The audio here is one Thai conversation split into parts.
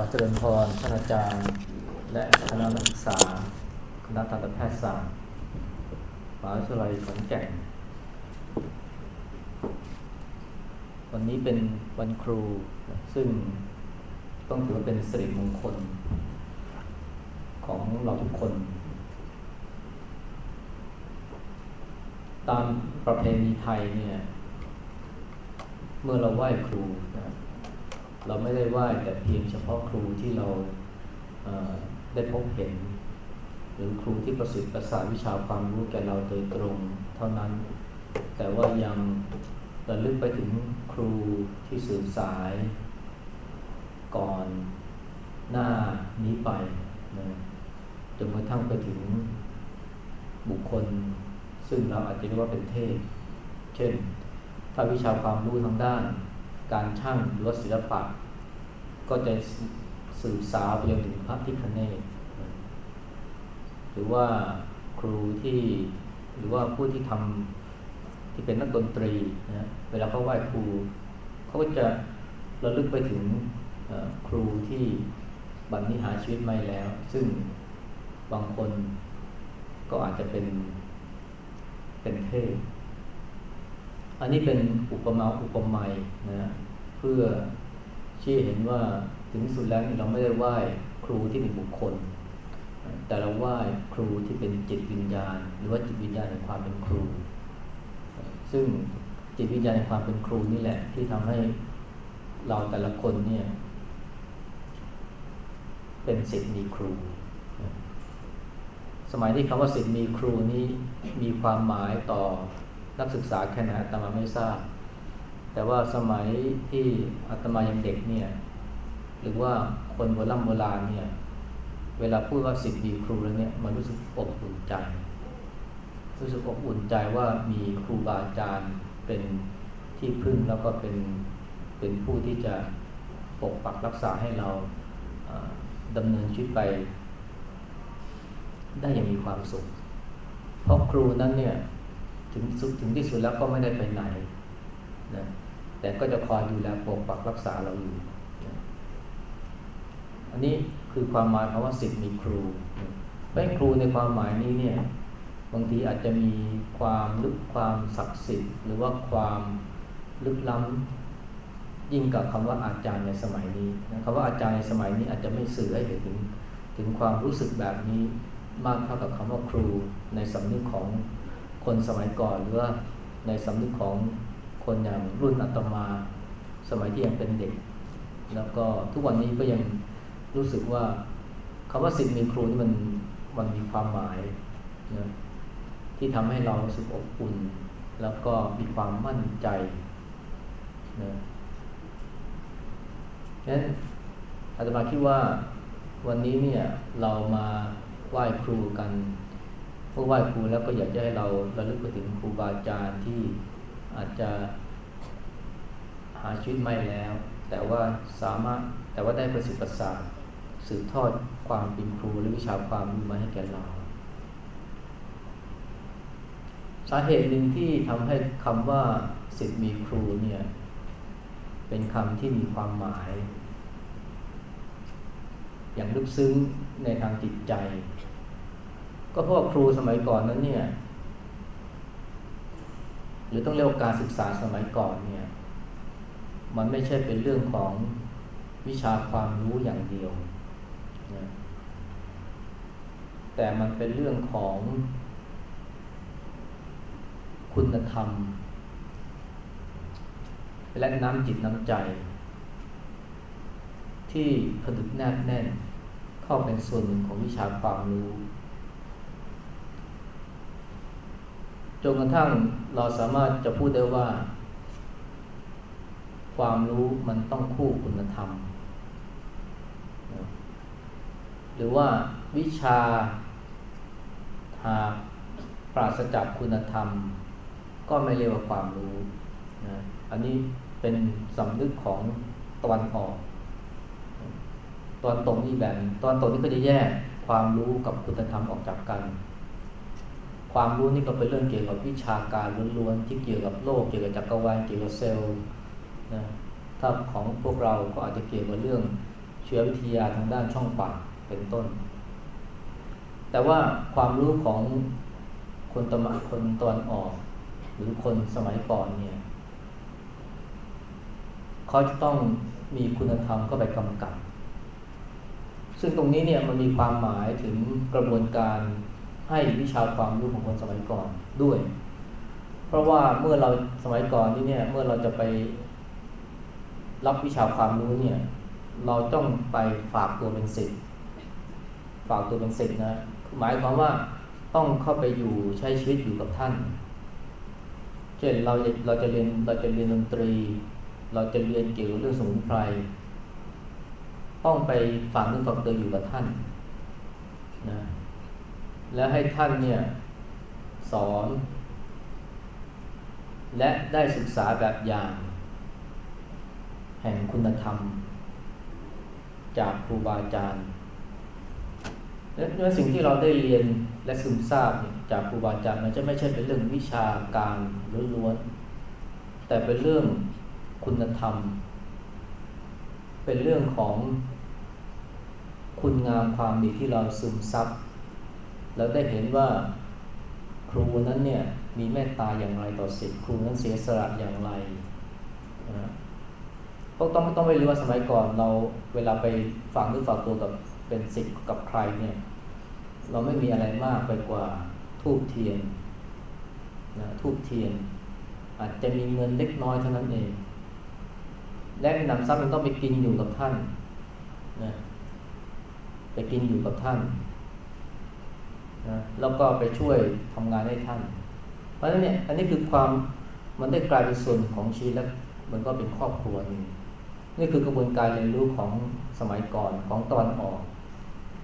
อเจริญพรท่านอาจารย์ และคณะนักศึกษา คณะทันตแพทยศาสตร์มหาวิทยาลัยขอนแก่น วันนี้เป็นวันครู ซึ่งต้องถือว่าเป็นสิริมงคล ของเราทุกคน ตามประเพณีไทยเนี่ย เมื่อเราไหว้ครูนะ เราไม่ได้ไหว้แต่เพียงเฉพาะครูที่เราได้พบเห็น หรือครูที่ประสิทธิ์ประสานวิชาความรู้แก่เราโดยตรงเท่านั้น แต่ว่ายังระลึกไปถึงครูที่สื่อสาย ก่อนหน้านี้ไปนะจนกระทั่งไปถึงบุคคล ซึ่งเราอาจจะเรียกว่าเป็นเทพ เช่น ถ้าวิชาความรู้ทางด้าน การช่างหรือศิลปะ ก็จะสื่อสารไปจนถึงพระพิคเนตหรือว่าครูที่หรือว่าผู้ที่ทำที่เป็นนักดนตรีนะเวลาเขาไหว้ครูเขาก็จะระลึกไปถึงครูที่บัดนี้หาชีวิตไม่แล้ว ซึ่งบางคนก็อาจจะเป็นเป็นเทพ อันนี้เป็นอุปมาอุปไมยนะเพื่อชี้เห็นว่าถึงสุดแล้วเราไม่ได้ไหว้ครูที่เป็นบุคคล แต่เราไหว้ครูที่เป็นจิตวิญญาณ หรือว่าจิตวิญญาณในความเป็นครู ซึ่งจิตวิญญาณในความเป็นครูนี่แหละ ที่ทำให้เราแต่ละคนเนี่ย เป็นศิษย์มีครู สมัยที่คำว่าศิษย์มีครูนี้มีความหมายต่อ นักศึกษาแค่ไหนอาตมาไม่ทราบ แต่ว่าสมัยที่อาตมายังเด็กเนี่ยหรือว่าคนโบราณโบราณเนี่ยเวลาพูดว่าสิทธิ์ดีครูแล้วเนี่ยมันรู้สึกอบอุ่นใจ รู้สึกอบอุ่นใจว่ามีครูบาอาจารย์เป็นที่พึ่งแล้วก็เป็นเป็นผู้ที่จะปกปักรักษาให้เราดำเนินชีวิตไป ได้อย่างมีความสุข เพราะครูนั้นเนี่ย ถึงสุดถึงที่สุดแล้วก็ไม่ได้ไปไหนนะแต่ก็จะคอยดูแลปกปักรักษาเราอยู่นะอันนี้คือความหมายคำว่าสิทธิ์มีครูเป็นครูในความหมายนี้เนี่ยบางทีอาจจะมีความลึกความศักดิ์สิทธิ์หรือว่าความลึกล้ำยิ่งกับคำว่าอาจารย์ในสมัยนี้นะคำว่าอาจารย์ในสมัยนี้อาจจะไม่สื่อให้เห็นถึงถึงความรู้สึกแบบนี้มากเท่ากับคำว่าครูในสำนึกของ คนสมัยก่อนหรือว่าในสำนึกของคนอย่างรุ่นอัตมาสมัยที่ยังเป็นเด็ก แล้วก็ทุกวันนี้ก็ยังรู้สึกว่าคำว่าสิทธิ์มีครูนี่มันมันมีความหมายนะที่ทำให้เรารู้สึกอบอุ่น แล้วก็มีความมั่นใจนะฉะนั้นอาตมาคิดว่าวันนี้เนี่ยเรามาไหว้ครูกัน เมื่อไหว้ครูแล้วก็อยากจะให้เราระลึกไปถึงครูบาอาจารย์ที่อาจจะหาชีวิตไม่แล้ว แต่ว่าสามารถแต่ว่าได้ประสิทธิ์ประสาทสืบทอดความเป็นครูและวิชาความรู้มาให้แก่เรา สาเหตุหนึ่งที่ทำให้คำว่าสิทธิ์มีครูเนี่ยเป็นคำที่มีความหมาย อย่างลึกซึ้งในทางจิตใจ ก็เพราะครูสมัยก่อนนั้นเนี่ย หรือต้องเรียกว่าการศึกษาสมัยก่อนเนี่ย มันไม่ใช่เป็นเรื่องของวิชาความรู้อย่างเดียวนะแต่มันเป็นเรื่องของคุณธรรม และน้ำจิตน้ำใจ ที่ผดึกแนบแน่นเข้าเป็นส่วนหนึ่งของวิชาความรู้ จนกระทั่งเราสามารถจะพูดได้ว่า ความรู้มันต้องคู่คุณธรรม หรือว่าวิชาหากปราศจากคุณธรรม ก็ไม่เรียกว่าความรู้นะอันนี้เป็นสำนึกของตอนออกตอนตรงนี่แบบตอนตรงนี่ก็จะแยกความรู้กับคุณธรรมออกจากกัน ความรู้นี่ก็เป็นเรื่องเกี่ยวกับวิชาการล้วนๆที่เกี่ยวกับโลกเกี่ยวกับจักรวาลเกี่ยวกับเซลล์นะถ้าของพวกเราก็อาจจะเกี่ยวกับเรื่องเชีววิทยาทางด้านช่องปากเป็นต้น แต่ว่าความรู้ของคนตะวันคนตอนออก หรือคนสมัยก่อนเนี่ยเขาจะต้องมีคุณธรรมเข้าไปกำกับ ซึ่งตรงนี้เนี่ยมันมีความหมายถึงกระบวนการ ให้วิชาความรู้ของคนสมัยก่อนด้วย เพราะว่าเมื่อเราสมัยก่อนนี่เนี่ย เมื่อเราจะไปรับวิชาความรู้เนี่ย เราต้องไปฝากตัวเป็นศิษย์ฝากตัวเป็นศิษย์นะหมายความว่าต้องเข้าไปอยู่ใช้ชีวิตอยู่กับท่าน เช่นเราเราจะเรียนเราจะเรียนดนตรี เราจะเรียนเกี่ยวกับเรื่องสมุนไพรต้องไปฝากนึกฝากตัวอยู่กับท่านนะ แล้วให้ท่านเนี่ยสอน และได้ศึกษาแบบอย่าง แห่งคุณธรรม จากครูบาอาจารย์และสิ่งที่เราได้เรียนและซึมซาบจากครูบาอาจารย์มันจะไม่ใช่เป็นเรื่องวิชาการล้วนๆแต่เป็นเรื่องคุณธรรม เป็นเรื่องของคุณงามความดีที่เราซึมซับ แล้วได้เห็นว่าครูนั้นเนี่ยมีเมตตาอย่างไรต่อศิษย์ครูนั้นเสียสละอย่างไรนะก็ต้องต้องไม่รู้ว่าสมัยก่อนเราเวลาไปฝังหรือฝากตัวกับเป็นศิษย์กับใครเนี่ยเราไม่มีอะไรมากไปกว่าทูบเทียนนะทูบเทียน อาจจะมีเงินเล็กน้อยเท่านั้นเอง และนำซ้ำมันต้องไปกินอยู่กับท่านนะไปกินอยู่กับท่าน นะแล้วก็ไปช่วยทำงานให้ท่าน เพราะฉะนั้นเนี่ยอันนี้คือความมันได้กลายเป็นส่วนของชีวิตแล้วมันก็เป็นครอบครัวนึงนี่คือกระบวนการเรียนรู้ของสมัยก่อนของตอนออก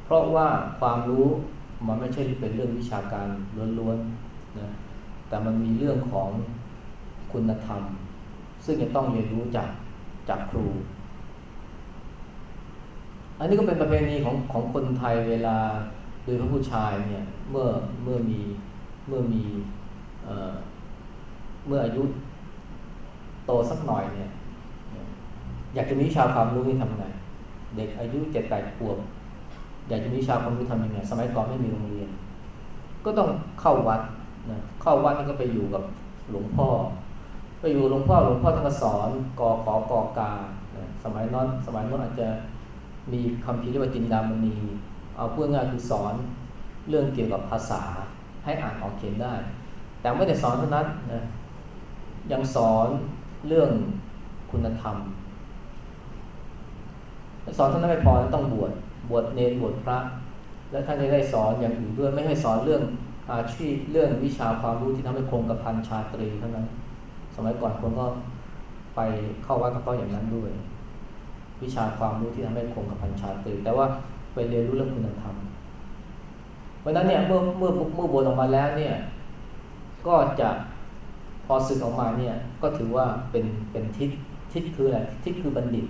เพราะว่าความรู้มันไม่ใช่เป็นเรื่องวิชาการล้วนๆนะแต่มันมีเรื่องของคุณธรรม ซึ่งจะต้องเรียนรู้จากจากครู อันนี้ก็เป็นประเพณีของของคนไทยเวลา โดยพระผู้ชายเนี่ยเมื่อเมื่อมีเมื่อมีเมื่ออายุโตสักหน่อยเนี่ย อยากจะมีชาวความรู้นี่ทำไงเด็กอายุเจ็ดแปดขวบอยากจะมีชาวความรู้ทำยังไงสมัยก่อนไม่มีโรงเรียน ก็ต้องเข้าวัดนะเข้าวัดนี่ก็ไปอยู่กับหลวงพ่อ ไปอยู่หลวงพ่อหลวงพ่อท่านก็สอนกอขอกอกาสมัยนั้นสมัยนั้นอาจจะมีคำพิเรียกว่าจินดามณี เอาพูดง่ายคือสอนเรื่องเกี่ยวกับภาษาให้อ่านออกเขียนได้ แต่ไม่ได้สอนเท่านั้นนะยังสอนเรื่องคุณธรรม สอนเท่านั้นไม่พอต้องบวชบวชเนรบวชพระ และท่านจะได้สอนอย่างอื่นด้วยไม่ให้สอนเรื่องอาชีพเรื่องวิชาความรู้ที่ทำให้คงกับพันชาตรีเท่านั้น สมัยก่อนคนก็ไปเข้าวัดก็เพราะอย่างนั้นด้วย วิชาความรู้ที่ทำให้คงกับพันชาตรีแต่ว่า ไปเรียนรู้เรื่องคุณธรรมเพราะนั้นเนี่ยเมื่อเมื่อเมื่อบวชออกมาแล้วเนี่ย ก็จะพอสึกออกมาเนี่ย ก็ถือว่าเป็นเป็นทิศทิศคืออะไรทิศคือบัณฑิต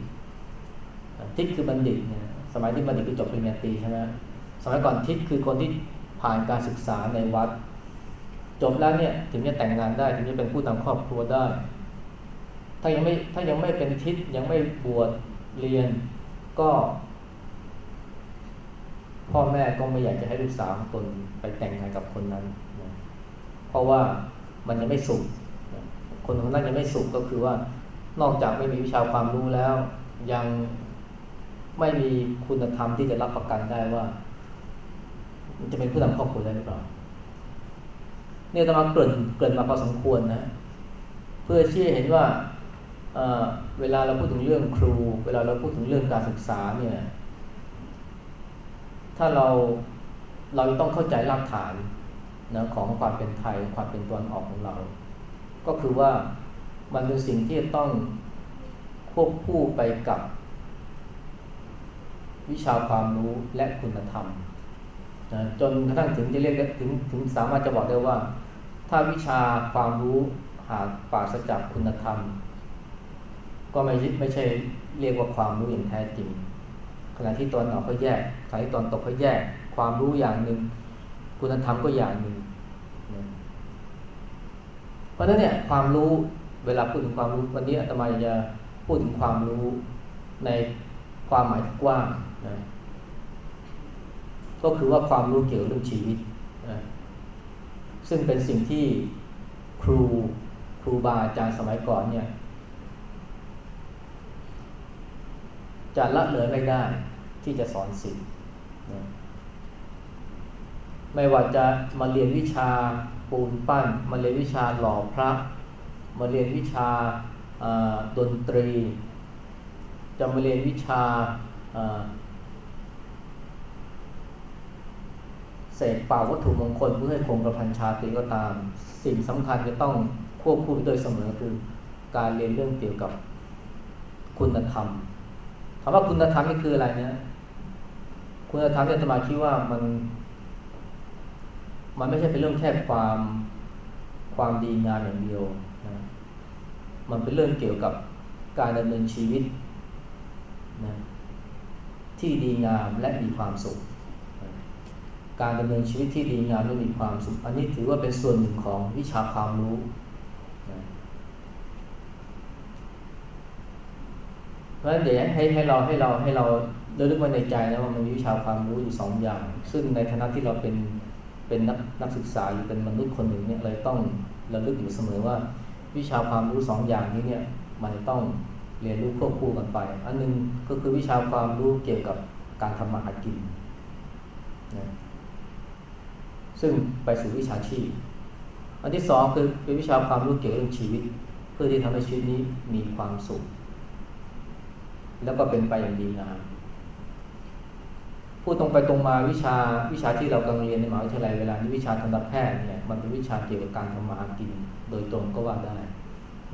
ทิศคือบัณฑิตเนี่ยสมัยที่บัณฑิตคือจบปริญญาตรีใช่ไหมสมัยก่อนทิศคือคนที่ผ่านการศึกษาในวัด จบแล้วเนี่ยถึงจะแต่งงานได้ถึงจะเป็นผู้นำครอบครัวได้ ถ้ายังไม่ถ้ายังไม่เป็นทิศยังไม่บวชเรียนก็ พ่อแม่ก็ไม่อยากจะให้ลูกสาวของตนไปแต่งงานกับคนนั้นนะเพราะว่ามันยังไม่สุขคนคนนั้นยังไม่สุขก็คือว่านอกจากไม่มีวิชาความรู้แล้ว ยังไม่มีคุณธรรมที่จะรับประกันได้ว่ามันจะเป็นผู้นำครอบครัวได้หรือเปล่าเนี่ยตมาเกินเกินมาพอสมควรนะ เพื่อชี้เห็นว่าเวลาเราพูดถึงเรื่องครู เวลาเราพูดถึงเรื่องการศึกษาเนี่ย ถ้าเราเราต้องเข้าใจรากฐานนะของความเป็นไทยความเป็นตัวออกของเรา ก็คือว่ามันเป็นสิ่งที่ต้องควบคู่ไปกับ วิชาความรู้และคุณธรรมนะจนกระทั่งถึงจะเรียกถึงถึงสามารถจะบอกได้ว่า ถ้าวิชาความรู้หากปราศจากคุณธรรม ก็ไม่ไม่ใช่เรียกว่าความรู้อย่างแท้จริง ขณะที่ตอนออกก็แยกขณะที่ตอนตกก็แยก ความรู้อย่างหนึ่ง คุณธรรมก็อย่างหนึ่ง เพราะฉะนั้นเนี่ยความรู้เวลาพูดถึงความรู้วันนี้อาตมาจะพูดถึงความรู้ในความหมายกว้างนะก็คือว่าความรู้เกี่ยวกับเรื่องชีวิตนะซึ่งเป็นสิ่งที่ครูครูบาอาจารย์สมัยก่อนเนี่ยจะละเลยไม่ได้ ที่จะสอนสิ่งนะไม่ว่าจะมาเรียนวิชาปูนปั้น มาเรียนวิชาหล่อพระ มาเรียนวิชาดนตรี จะมาเรียนวิชาเสกเป่าวัตถุมงคลเพื่อให้คงกระพันชาติก็ตาม สิ่งสำคัญจะต้องควบคู่โดยเสมอคือการเรียนเรื่องเกี่ยวกับคุณธรรมคำว่าคุณธรรมนี่คืออะไรเนี่ย คุณธรรมเนี่ยสมาคิดว่ามัน มันไม่ใช่เป็นเรื่องแค่ความความดีงามอย่างเดียวนะมันเป็นเรื่องเกี่ยวกับการดำเนินชีวิตนะที่ดีงามและมีความสุข การดำเนินชีวิตที่ดีงามและมีความสุข อันนี้ถือว่าเป็นส่วนหนึ่งของวิชาความรู้เพราะฉะนั้นเดี๋ยวให้ให้เราให้เราให้เรา เลึกไว้ในใจนะว่ามันมีวิชาความรู้อยู่สองอย่าง ซึ่งในฐานะที่เราเป็นเป็นนักนักศึกษาหรือเป็นมนุษย์คนหนึ่งเนี่ยเลยต้องระลึกอยู่เสมอว่า วิชาความรู้สองอย่างนี้เนี่ยมันต้องเรียนรู้ควบคู่กันไป อันนึงก็คือวิชาความรู้เกี่ยวกับการทำมาหากินนะซึ่งไปสู่วิชาชีพ อันที่สองคือเป็นวิชาความรู้เกี่ยวกับชีวิต เพื่อที่ทำให้ชีวิตนี้มีความสุข แล้วก็เป็นไปอย่างดีงาม พูดตรงไปตรงมาวิชาวิชาที่เรากำลังเรียนในมหาวิทยาลัยเวลานี้วิชาทางการแพทย์เนี่ยมันเป็นวิชาเกี่ยวกับการทำมาหากิน โดยตรงก็ว่าได้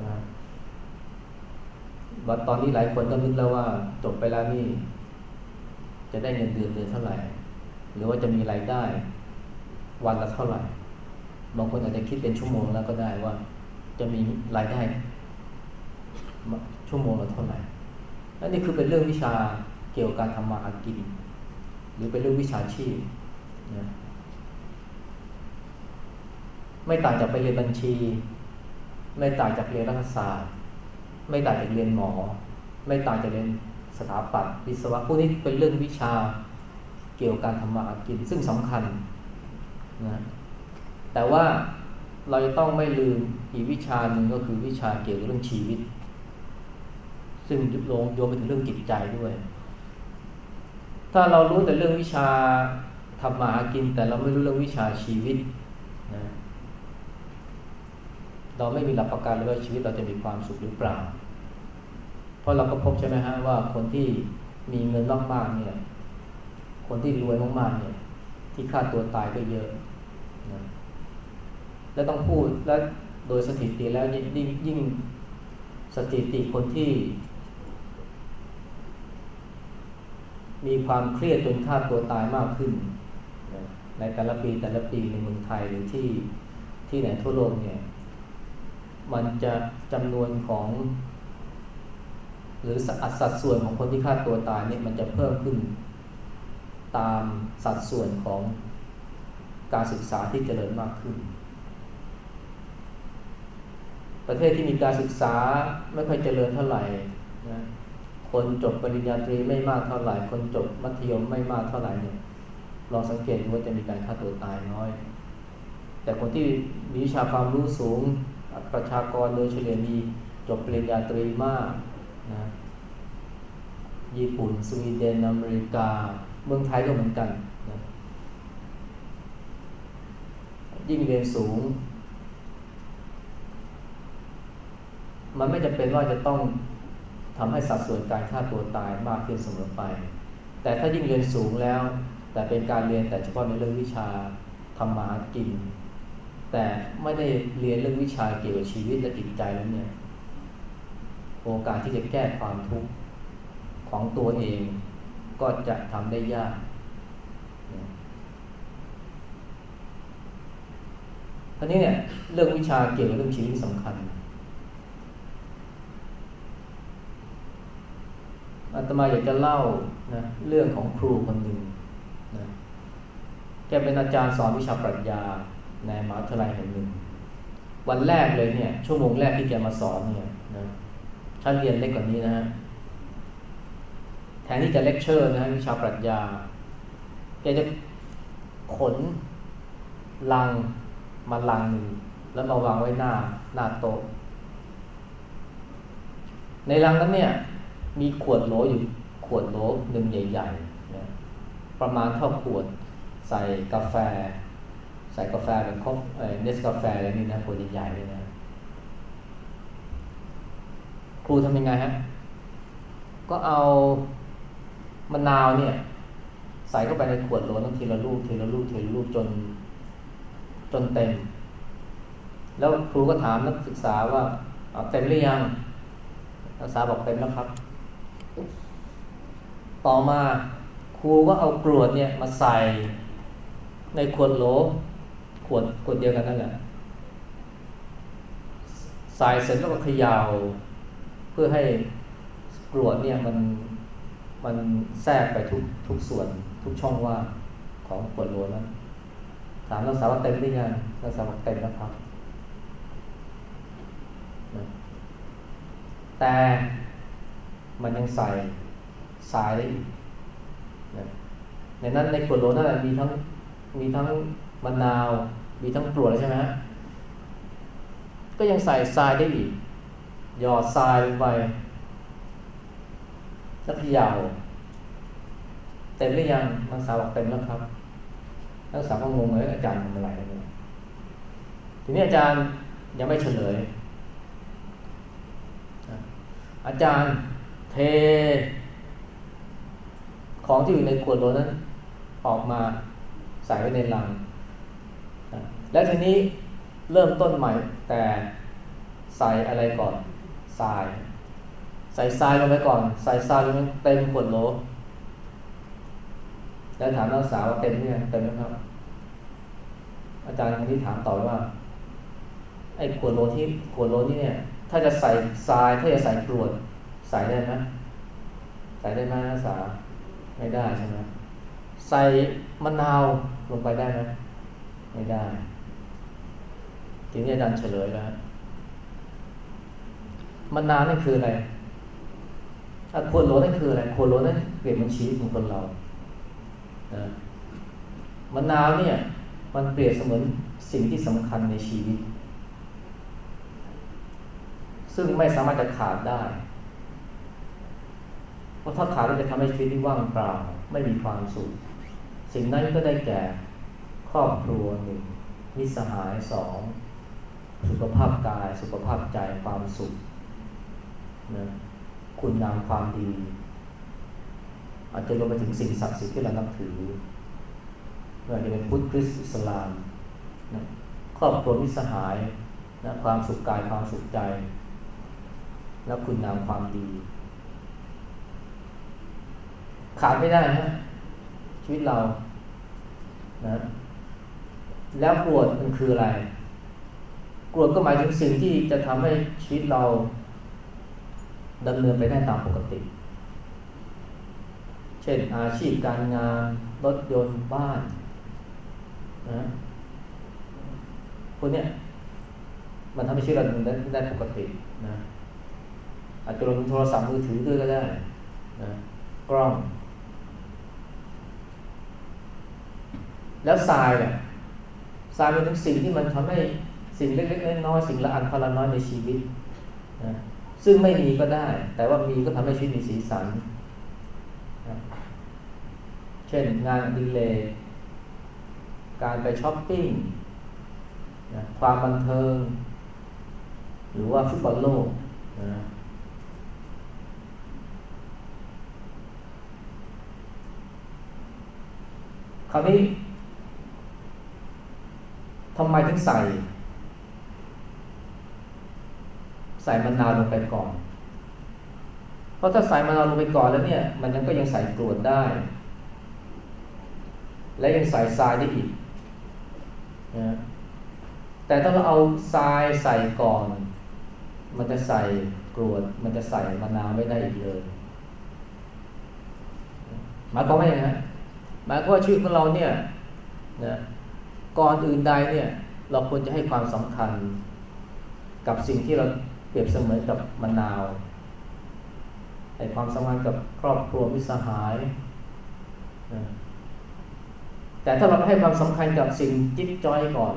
นะว่าตอนนี้หลายคนก็นึกแล้วว่าจบไปแล้วนี่ จะได้เงินเดือนเดือนเท่าไหร่ หรือว่าจะมีรายได้ วันละเท่าไหร่บางคนอาจจะคิดเป็นชั่วโมงแล้วก็ได้ว่า จะมีรายได้ ชั่วโมงละเท่าไหร่และนี่คือเป็นเรื่องวิชาเกี่ยวกับการทำมาหากิน หรือเป็นเรื่องวิชาชีพนะไม่ต่างจากไปเรียนบัญชี ไม่ต่างจากเรียนรัฐศาสตร์ ไม่ต่างจากเรียนหมอ ไม่ต่างจากเรียนสถาปัตย์วิศวะพวกนี้เป็นเรื่องวิชาเกี่ยวกับการทำมาหากินซึ่งสำคัญนะแต่ว่าเราจะต้องไม่ลืมอีกวิชาหนึ่งก็คือวิชาเกี่ยวกับเรื่องชีวิต ซึ่งโยงโยงไปถึงเรื่องจิตใจด้วย ถ้าเรารู้แต่เรื่องวิชาทำมาหากิน แต่เราไม่รู้เรื่องวิชาชีวิตนะเราไม่มีหลักประกันเลยว่าชีวิตเราจะมีความสุขหรือเปล่า เพราะเราก็พบใช่ไหมฮะว่าคนที่มีเงินมากๆเนี่ย คนที่รวยมากๆเนี่ย ที่ฆ่าตัวตายก็เยอะนะและต้องพูดและโดยสถิติแล้วยิ่งยิ่งสถิติคนที่ มีความเครียดจนฆ่าตัวตายมากขึ้น ในแต่ละปีแต่ละปีในเมืองไทยหรือที่ที่ไหนทั่วโลกเนี่ย มันจะจำนวนของ หรืออัสัดส่วนของคนที่ฆ่าตัวตายเนี่ยมันจะเพิ่มขึ้น ตามสัดส่วนของการศึกษาที่เจริญมากขึ้น ประเทศที่มีการศึกษาไม่ค่อยเจริญเท่าไหร่นะ คนจบปริญญาตรีไม่มากเท่าไหร่ คนจบมัธยมไม่มากเท่าไหร่เนี่ยลองสังเกตดูว่าจะมีการฆ่าตัวตายน้อย แต่คนที่มีวิชาความรู้สูง ประชากรโดยเฉลี่ยมีจบปริญญาตรีมากนะญี่ปุ่น สวีเดน อเมริกา เมืองไทยก็เหมือนกันนะยิ่งเรียนสูง มันไม่จำเป็นว่าจะต้อง ทำให้สัดส่วนการฆ่าตัวตายมากขึ้นเสมอไป แต่ถ้ายิ่งเรียนสูงแล้ว แต่เป็นการเรียนแต่เฉพาะในเรื่องวิชาทำมากิน แต่ไม่ได้เรียนเรื่องวิชาเกี่ยวกับชีวิตและจิตใจแล้วเนี่ยโอกาสที่จะแก้ความทุกข์ของตัวเองก็จะทำได้ยาก ทีนี้เนี่ยเรื่องวิชาเกี่ยวกับเรื่องชีวิตสำคัญ อาตมาอยากจะเล่านะเรื่องของครูคนหนึ่งนะแกเป็นอาจารย์สอนวิชาปรัชญาในมหาวิทยาลัยแห่งหนึ่ง วันแรกเลยเนี่ย ชั่วโมงแรกที่แกมาสอนเนี่ยนะชั้นเรียนเล็กกว่านี้นะฮะแทนที่จะเลคเชอร์นะวิชาปรัชญาแกจะขนลังมาลังหนึ่งแล้วมาวางไว้หน้าหน้าโต๊ะในลังนั้นเนี่ย มีขวดโหลอยู่ขวดโหลหนึ่งใหญ่ๆนะประมาณเท่าขวดใส่กาแฟ ใส่กาแฟเป็นคอฟเนสกาแฟอะไรนี่นะขวดใหญ่ๆเลยนะครูทำยังไงฮะ ก็เอามะนาวเนี่ย ใส่เข้าไปในขวดโหลนั้นทีละลูกทีละลูกทีละลูกจน จนเต็ม แล้วครูก็ถามนักศึกษาว่าเต็มหรือยังนักศึกษาบอกเต็มแล้วครับ ต่อมาครูก็เอากรวดเนี่ยมาใส่ในขวดโหลขวดขวดเดียวกันนั่นแหละใส่เสร็จแล้วก็เขย่าเพื่อให้กรวดเนี่ยมันมันแทรกไปทุกทุกส่วนทุกช่องว่างของขวดโหลนั้นถามนักศึกษาว่าเต็มหรือยังนักศึกษาบอกเต็มแล้วครับ แต่มันยังใส่ ทรายได้อีกในนั้นในขวดโหลนั่นแหละมีทั้งมีทั้งมะนาว มีทั้งกรวดใช่ไหมก็ยังใส่ทรายได้อีกหยอดทรายลงไปสักยาวเต็มหรือยังนักศึกษาบอกเต็มแล้วครับนักศึกษาก็งงเลยอาจารย์ทำอะไรเนี่ยทีนี้อาจารย์ยังไม่เฉลย อาจารย์เท ของที่อยู่ในขวดโหลนั้น ออกมาใส่ไว้ในลัง แล้วทีนี้เริ่มต้นใหม่แต่ใส่อะไรก่อนทราย ใส่ทรายลงไปก่อน ใส่ทรายลงเต็มขวดโหลแล้วถามนักศึกษาว่าเต็มเนี่ยเต็มไหมครับ อาจารย์คนนี้ถามต่อว่าไอ้ขวดโหลที่ขวดโหลนี่เนี่ย ถ้าจะใส่ทรายถ้าจะใส่กรวดใส่ได้ไหมใส่ได้ไหมนักศึกษา ไม่ได้ใช่ไหมใส่มะนาวลงไปได้ไหมไม่ได้ทีนี้อาจารย์เฉลยแล้วมะนาวนั่นคืออะไรขวดโลนั่นคืออะไรขวดโลนั่นเปลี่ยนมันชีวิตของคนเรานะมะนาวเนี่ย มันเปรียบเสมือนสิ่งที่สำคัญในชีวิต ซึ่งไม่สามารถจะขาดได้ เพราะถ้าขาดแล้วจะทำให้ชีวิตที่ว่างเปล่า ไม่มีความสุข สิ่งนั้นก็ได้แก่ครอบครัวหนึ่งมิสหายสองสุขภาพกาย สุขภาพใจความสุขนะคุณงามความดี อาจจะรวมไปถึงสิ่งศักดิ์สิทธิ์ที่เรานับถือไม่ว่าจะเป็นพุทธคริสต์อิสลามนะครอบครัวมิสหายนะความสุขกายความสุขใจ และคุณงามความดี ขาดไม่ได้นะชีวิตเรานะแล้วกรวดมันคืออะไรกรวดก็หมายถึงสิ่งที่จะทำให้ชีวิตเราดำเนินไปได้ตามปกติ เช่นอาชีพการงานรถยนต์บ้านนะพวกนี้ยมันทำให้ชีวิตเราได้ได้ปกตินะอาจจะลงโทรศัพท์มือถือด้วยก็ได้นะกล้อง แล้วทรายเนี่ยทรายเป็นถึงสิ่งที่มันทำให้สิ่งเล็กๆน้อยๆสิ่งละอันพละน้อยในชีวิตนะซึ่งไม่มีก็ได้ แต่ว่ามีก็ทำให้ชีวิตมีสีสันเช่นงานดิเลกการไปช้อปปิ้งนะความบันเทิง หรือว่าฟุตบอลโลกนะคราวนี้ ทำไมถึงใส่ ใส่มะนาวลงไปก่อน เพราะถ้าใส่มะนาวลงไปก่อนแล้วเนี่ย มันยังก็ยังใส่กรวดได้ และยังใส่ทรายได้อีกนะแต่ถ้าเราเอาทรายใส่ก่อน มันจะใส่กรวด มันจะใส่มะนาวไม่ได้อีกเลยหมายความว่าอย่างไรหมายความว่าชีวิตของเราเนี่ยนะ ก่อนอื่นใดเนี่ย เราควรจะให้ความสำคัญ กับสิ่งที่เราเปรียบเสมือนกับมะนาวให้ความสำคัญกับครอบครัวมิสหาย แต่ถ้าเราให้ความสำคัญกับสิ่งจิ๊บจอยก่อน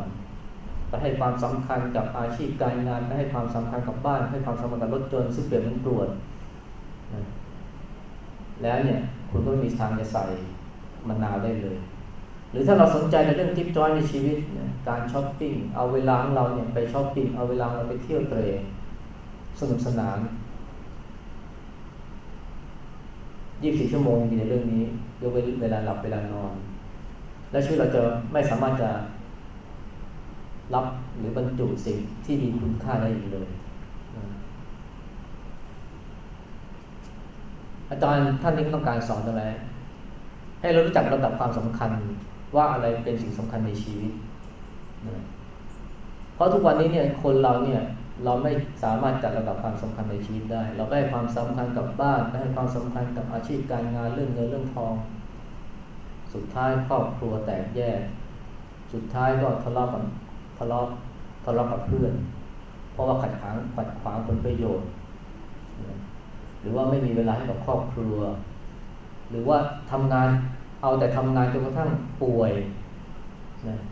ไปให้ความสำคัญกับอาชีพการงานไปให้ความสำคัญกับบ้าน ให้ความสำคัญกับรถจนซึ่งเปรียบเป็นกรวดจนแล้วเนี่ยคุณก็ไม่มีทางจะใส่มะนาวได้เลย หรือถ้าเราสนใจในเรื่องจิ๊บจอยในชีวิตนะการช้อปปิ้งเอาเวลาของเราเนี่ยไปช้อปปิ้งเอาเวลาเราไปเที่ยวเตร่สนุกสนาน24ชั่วโมงมีในเรื่องนี้ยกเว้นเวลาหลับเวลานอน และชีวิตเราจะไม่สามารถจะรับหรือบรรจุสิ่งที่มีคุณค่าได้อีกเลย อาจารย์ท่านนี้ต้องการสอนอะไร ให้เรารู้จักระดับความสำคัญ ว่าอะไรเป็นสิ่งสำคัญในชีวิตเพราะทุกวันนี้เนี่ยคนเราเนี่ยเราไม่สามารถจัดระดับความสำคัญในชีวิตได้ เราได้ความสำคัญกับบ้านให้ความสำคัญกับอาชีพการงานเรื่องเงินเรื่องทอง สุดท้ายครอบครัวแตกแยก สุดท้ายก็ทะเลาะกับทะเลาะทะเลาะกับเพื่อน เพราะว่าขัดขวางขัดขวางผลประโยชน์ หรือว่าไม่มีเวลาให้กับครอบครัว หรือว่าทำงาน เอาแต่ทำงานจนกระทั่งป่วย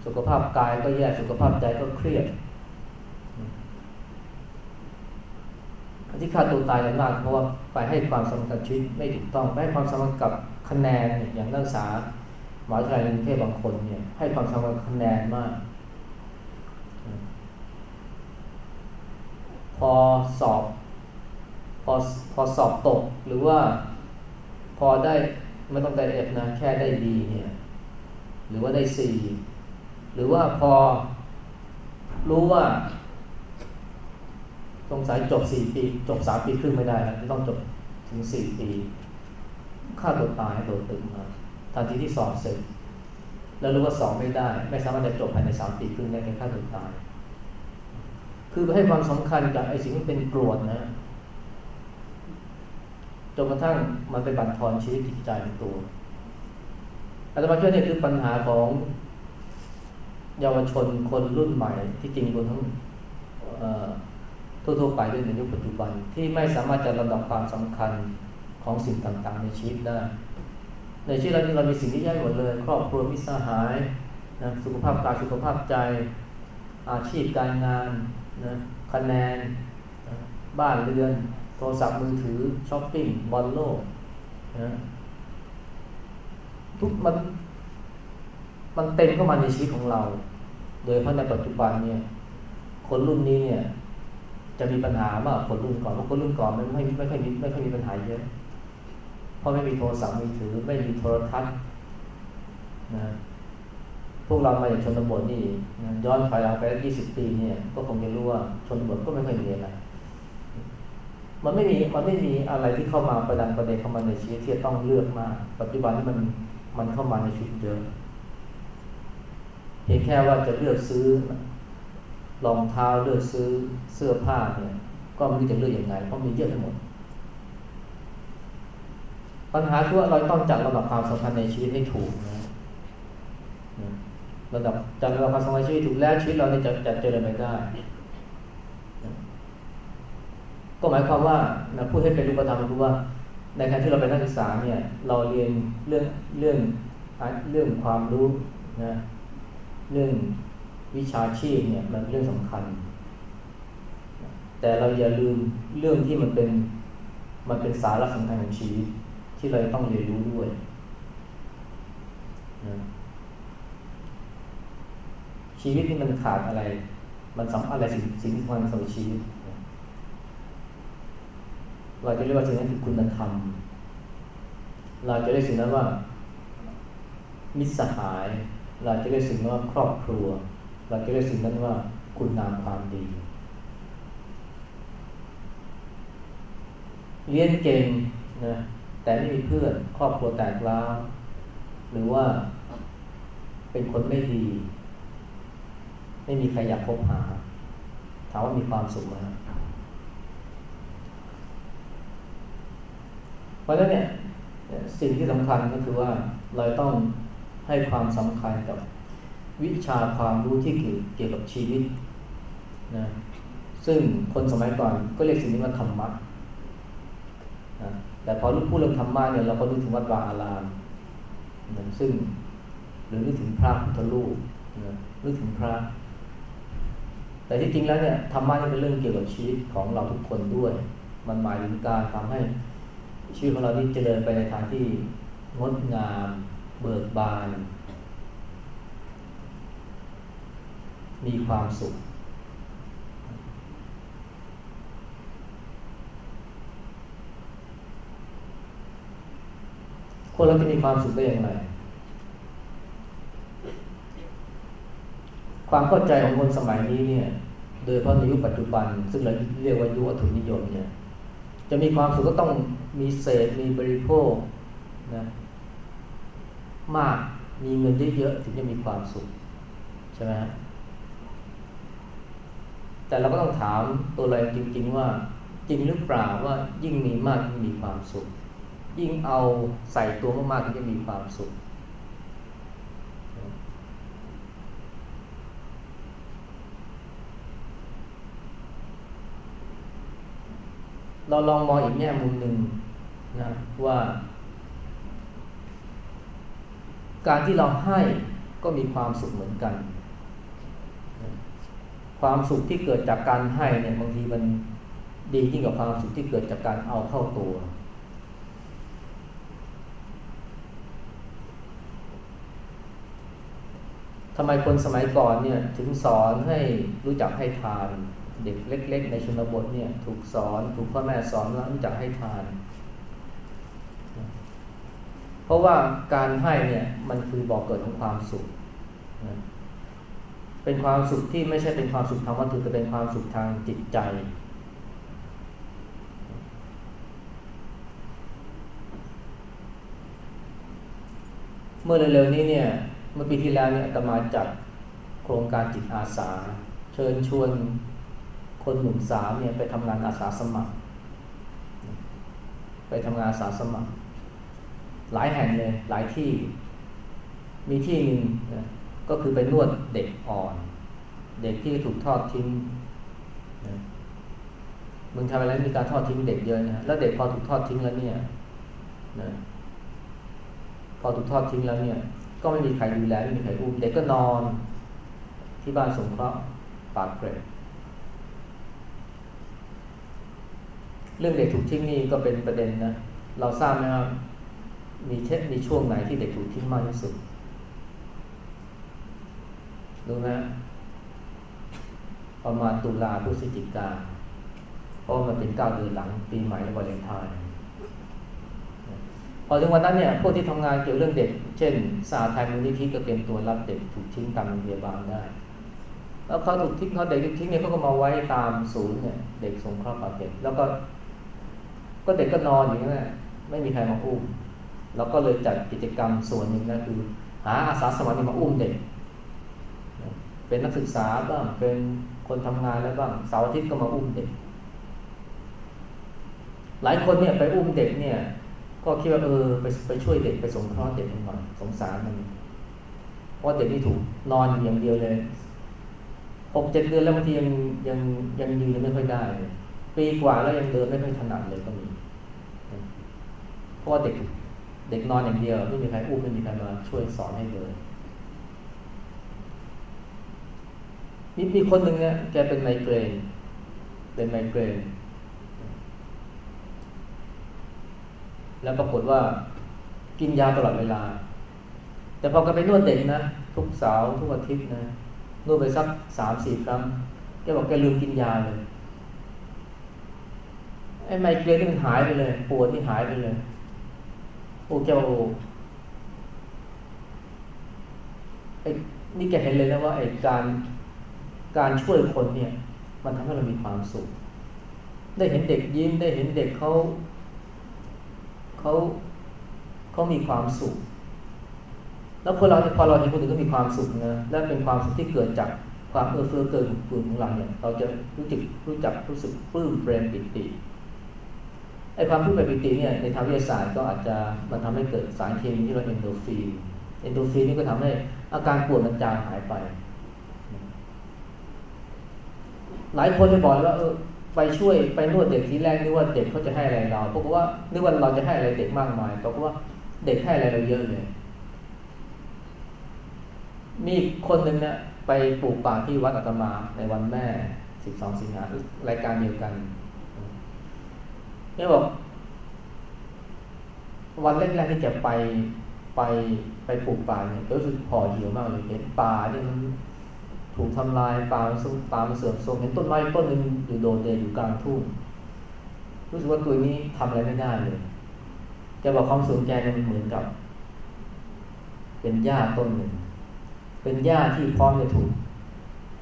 สุขภาพกายก็แย่สุขภาพใจก็เครียดที่ฆ่าตัวตายกันมากเพราะว่าไปให้ความสำคัญชีวิตไม่ถูกต้องไปให้ความสำคัญกับคะแนนอย่างนักศึกษามหาวิทยาลัยกรุงเทพบางคนเนี่ยให้ความสำคัญคะแนนมาก พอสอบพอพอสอบตกหรือว่าพอได้ ไม่ต้องได้เอฟนะแค่ได้ดีเนี่ยหรือว่าได้สี่หรือว่าพอรู้ว่าสงสัยจบสี่ปี จบสามปีครึ่งไม่ได้แล้วต้องจบถึงสี่ปีฆ่าตัวตายโดดตึกมาทันทีที่สอบเสร็จ แล้วรู้ว่าสอบไม่ได้ ไม่สามารถจะจบภายในสามปีครึ่งได้เป็นฆ่าตัวตาย คือให้ความสำคัญกับไอ้สิ่งที่เป็นกรวดนะ จนกระทั่งมันไปบั่นทอนชีวิตจิตใจของตัวอาตมาเชื่อเนี่ยคือปัญหาของเยาวชนคนรุ่นใหม่ที่จริงรวมทั้งทั่วๆไปด้วยในยุคปัจจุบันที่ไม่สามารถจะลำดับความสำคัญของสิ่งต่างๆ ในชีวิตได้ ในชีวิตเราเรามีสิ่งที่ใหญ่หมดเลย ครอบครัวมิตรสหายนะสุขภาพกายสุขภาพใจอาชีพการงานนะคะแนนนะบ้านเรือน โทรศัพท์มือถือช้อปปิ้งบอลโลกนะทุกมันมันเต็มเข้ามาในชีวิตของเรา โดยเพราะในปัจจุบันเนี่ย คนรุ่นนี้เนี่ย จะมีปัญหามากคนรุ่นก่อนเพราะคนรุ่นก่อนมันไม่ไม่ค่อยมีไม่ค่อยมีปัญหาเยอะเพราะไม่มีโทรศัพท์มือถือ ไม่มีโทรทัศน์นะพวกเรามาจากชนบทนี่ย้อนไปเราไปยี่สิบปีเนี่ย ก็คงจะรู้ว่าชนบทก็ไม่ค่อยมีอะไร มันไม่มีมันไม่มีอะไรที่เข้ามาประดันประเด็นเข้ามาในชีวิตที่ต้องเลือกมาปัจจุบันนี้มันมันเข้ามาในชีวิตเยอะเพียงแค่ว่าจะเลือกซื้อรองเท้าเลือกซื้อเสื้อผ้าเนี่ย ก็ไม่รู้จะเลือกอยังไงเพราะมีเยอะไปหมด ปัญหาคือว่าเราต้องจัดระดับความสำคัญในชีวิตให้ถูกนะระดับจัดระดับความสำคัญชีวิตถูกแล้วชีวิตเราเนี่ยจะจะเจริญไปได้ ก็หมายความว่านะพูดให้เป็นรูปธรรมคือว่า ในการที่เราเป็นนักศึกษาเนี่ย เราเรียนเรื่องเรื่องเรื่องความรู้นะเรื่องวิชาชีพเนี่ยมันเรื่องสำคัญ แต่เราอย่าลืมเรื่องที่มันเป็นมันเป็นสาระสำคัญของชีวิตที่เราต้องเรียนรู้ด้วยนะชีวิตนี่มันขาดอะไร มันสำอะไรสิ่งสิ่งที่สำคัญสำหรับชีวิต เราจะเรียกว่าสิ่งนั้นคือคุณธรรม เราจะเรียกสิ่งนั้นว่า มิตรสหาย เราจะเรียกสิ่งนั้นว่าครอบครัว เราจะเรียกสิ่งนั้นว่าคุณงามความดี เรียนเก่งนะแต่ไม่มีเพื่อนครอบครัวแตกร้าวหรือว่าเป็นคนไม่ดี ไม่มีใครอยากพบหา ถามว่ามีความสุขไหม เพราะฉะนั้นเนี่ยสิ่งที่สำคัญก็คือว่าเราต้องให้ความสำคัญกับวิชาความรู้ที่เกี่ยวกับชีวิตนะซึ่งคนสมัยก่อนก็เรียกสิ่งนี้ว่าธรรมะนะแต่พอรู้พูดเรื่องธรรมะเนี่ยเราก็รู้ถึงวัดวาอารามนะซึ่งหรือนึกถึงพระพุทธรูปนะนึกถึงพระ แต่ที่จริงแล้วเนี่ยธรรมะนี่เป็นเรื่องเกี่ยวกับชีวิตของเราทุกคนด้วย มันหมายถึงการทำให้ ชีวิตของเราที่เจริญไปในทางที่งดงาม เบิกบาน มีความสุข คนเราจะมีความสุขได้อย่างไร ความเข้าใจของคนสมัยนี้เนี่ย โดยเพราะในยุคปัจจุบัน ซึ่งเราเรียกว่ายุควัตถุนิยมเนี่ย จะมีความสุขก็ต้อง มีเศษมีบริโภคนะมากมีเงินเยอะๆถึงจะมีความสุข ใช่ไหมฮะแต่เราก็ต้องถามตัวเราจริง ๆ ว่า จริงหรือเปล่าว่ายิ่งมีมากยิ่งมีความสุข ยิ่งเอาใส่ตัวมากๆถึงจะมีความสุข เราลองมองอีกแง่มุมหนึ่งนะว่า การที่เราให้ก็มีความสุขเหมือนกัน ความสุขที่เกิดจากการให้เนี่ยบางทีมันดียิ่งกว่าความสุขที่เกิดจากการเอาเข้าตัว ทำไมคนสมัยก่อนเนี่ยถึงสอนให้รู้จักให้ทานเเด็กเล็ก ๆ ในชนบทเนี่ยถูกสอน ถูกพ่อแม่สอนว่ารู้จักให้ทาน เพราะว่าการให้เนี่ยมันคือบอกเกิดของความสุข เป็นความสุขที่ไม่ใช่เป็นความสุขทางวัตถุแต่เป็นความสุขทางจิตใจ เมื่อเร็วๆนี้เนี่ยเมื่อปีที่แล้วเนี่ยตมาจัดโครงการจิตอาสา เชิญชวน คนหนุ่มสาวเนี่ยไปทำงานอาสาสมัคร ไปทำงานอาสาสมัคร หลายแห่งเลยหลายที่ มีที่หนึ่งนะก็คือไปนวดเด็กอ่อน เด็กที่ถูกทอดทิ้งมึงทำอะไรมีการทอดทิ้งเด็กเยอะนะแล้วเด็กพอถูกทอดทิ้งแล้วเนี่ยนะพอถูกทอดทิ้งแล้วเนี่ย ก็ไม่มีใครดูแลไม่มีใครอุ้มเด็กก็นอน ที่บ้านสงเคราะห์ปากเกร็ด เรื่องเด็กถูกทิ้งนี่ก็เป็นประเด็นนะ เราทราบไหมครับมีเทมีช่วงไหนที่เด็กถูกทิ้งมากที่สุดรู้ไหมประมาณตุลาพฤศจิกาเพราะมันเป็นเก้าเดือนหลังปีใหม่และวาเลนไทน์พอถึงวันนั้นเนี่ยพวกที่ทำงานเกี่ยวเรื่องเด็ก เช่น สาไทยมูลนิธิก็เตรียมตัวรับเด็กถูกทิ้งตามโรงพยาบาลได้ แล้วเขาถูกทิ้งเขาเด็กถูกทิ้งเนี่ยเขาก็มาไว้ตามศูนย์เนี่ยเด็กสงเคราะห์บาดเจ็บแล้วก็ ก็เด็กก็นอนอย่างนั้นไม่มีใครมาอุ้มเราก็เลยจัดกิจกรรมส่วนหนึ่งนะคือ หาอาสาสมัครมาอุ้มเด็ก เป็นนักศึกษาบ้างเป็นคนทำงานแล้วบ้างเสาร์อาทิตย์ก็มาอุ้มเด็ก หลายคนเนี่ยไปอุ้มเด็กเนี่ย ก็คิดว่าเออไปไปช่วยเด็กไปสงเคราะห์เด็กมันหน่อยสงสารมันเพราะเด็กที่ถูกนอนอย่างเดียวเลยหกเจ็ดเดือนแล้วบางทียังยังยังยืนไม่ค่อยได้ ปีกว่าแล้วยังเดินไม่ค่อยถนัดเลยก็มี เพราะว่าเด็กเด็กนอนอย่างเดียวไม่มีใครอุ้มไม่มีใครมาช่วยสอนให้เดินมีมีคนหนึ่งเนี่ยแกเป็นไมเกรน เป็นไมเกรน แล้วปรากฏว่ากินยาตลอดเวลา แต่พอกันไปนวดเด็กนะ ทุกเสาร์ทุกอาทิตย์นะนวดไปสักสามสี่ครั้งแกบอกแกลืมกินยาเลยไอ้ไมเกรนที่มันหายไปเลย ปวดที่หายไปเลย โอ้แกโอ้ไอ้นี่แกเห็นเลยนะว่าไอ้การการช่วยคนเนี่ย มันทำให้เรามีความสุข ได้เห็นเด็กยิ้มได้เห็นเด็กเขาเขาเขามีความสุข แล้วพอเราพอเราเห็นคนอื่นก็มีความสุขนะและเป็นความสุขที่เกิดจากความเอื้อเฟื้อเกินกุลของเราเนี่ยเราจะรู้จักรู้จักรู้สึกปลื้มเปรมปิติ ไอ้ความปลื้มเปรมปิติเนี่ยในทางวิทยาศาสตร์ก็อาจจะมันทำให้เกิดสารเคมีที่เราเอนโดฟินเอนโดฟินนี่ก็ทำให้อาการปวดมันจางหายไป หลายคนจะบอกว่าเออไปช่วยไปนวดเด็กทีแรกนึกว่าเด็กเขาจะให้อะไรเราเพราะว่านึกว่าเราจะให้อะไรเด็กมากมายเพราะว่าเด็กให้อะไรเราเยอะเลย มีคนหนึ่งเนี่ยไปปลูกป่าที่วัดอัตมาในวันแม่สิบสองสิงหารายการเดียวกัน นี่บอกวันแรกๆที่จะไปไปไปปลูกป่าเนี่ยรู้สึกห่อเหี่ยวมากเลยเห็นป่าเนี่ยมันถูกทำลายป่ามันสุป่ามันเสื่อมโทรมเห็นต้นไม้ต้นหนึ่งอยู่โดดเด่นอยู่กลางทุ่งรู้สึกว่าตัวนี้ทำอะไรไม่ได้เลยจะบอกความสนใจมันเหมือนกับ เป็นหญ้าต้นหนึ่งเป็นหญ้าที่พร้อมจะถูก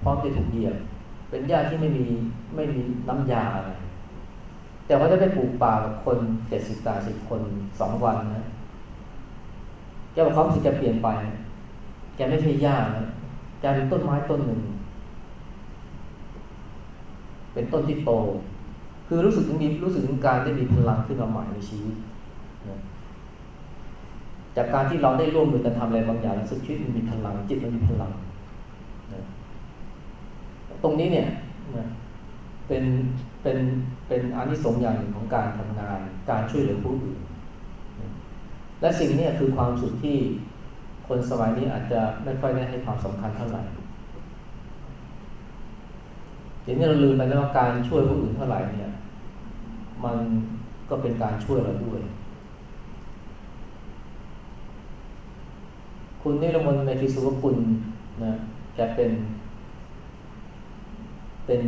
พร้อมจะถูกเหยียบเป็นหญ้าที่ไม่มีไม่มีน้ำยาอะไร แต่ว่าถ้ไปปลูกป่ากับคนเจ็ดสิบแปดสิบคนสองวันนะแกบอกเขาสึกจะเปลี่ยนไป แกไม่ใช่หญ้านะแกเป็นต้นไม้ต้นหนึ่ง เป็นต้นที่โต คือรู้สึกถึงมีรู้สึกถึงการได้มีพลังขึ้นมาใหม่ในชีวิตนะจากการที่เราได้ร่วมมือกันทำอะไรบางอย่างแล้วสึกชีวิตมันมีพลังจิตมันมีพลังนะตรงนี้เนี่ยนะเป็น เป็นเป็นอานิสงส์อย่างหนึ่งของการทำงาน การช่วยเหลือผู้อื่น และสิ่งนี้คือความสุขที่คนสมัยนี้อาจจะไม่ค่อยได้ให้ความสำคัญเท่าไหร่เดี๋ยวนี้เราลืมไปแล้วว่าการช่วยผู้อื่นเท่าไหร่เนี่ย มันก็เป็นการช่วยเราด้วย คุณนิรมนเมธิสุวกุลนะแกเป็น เป็น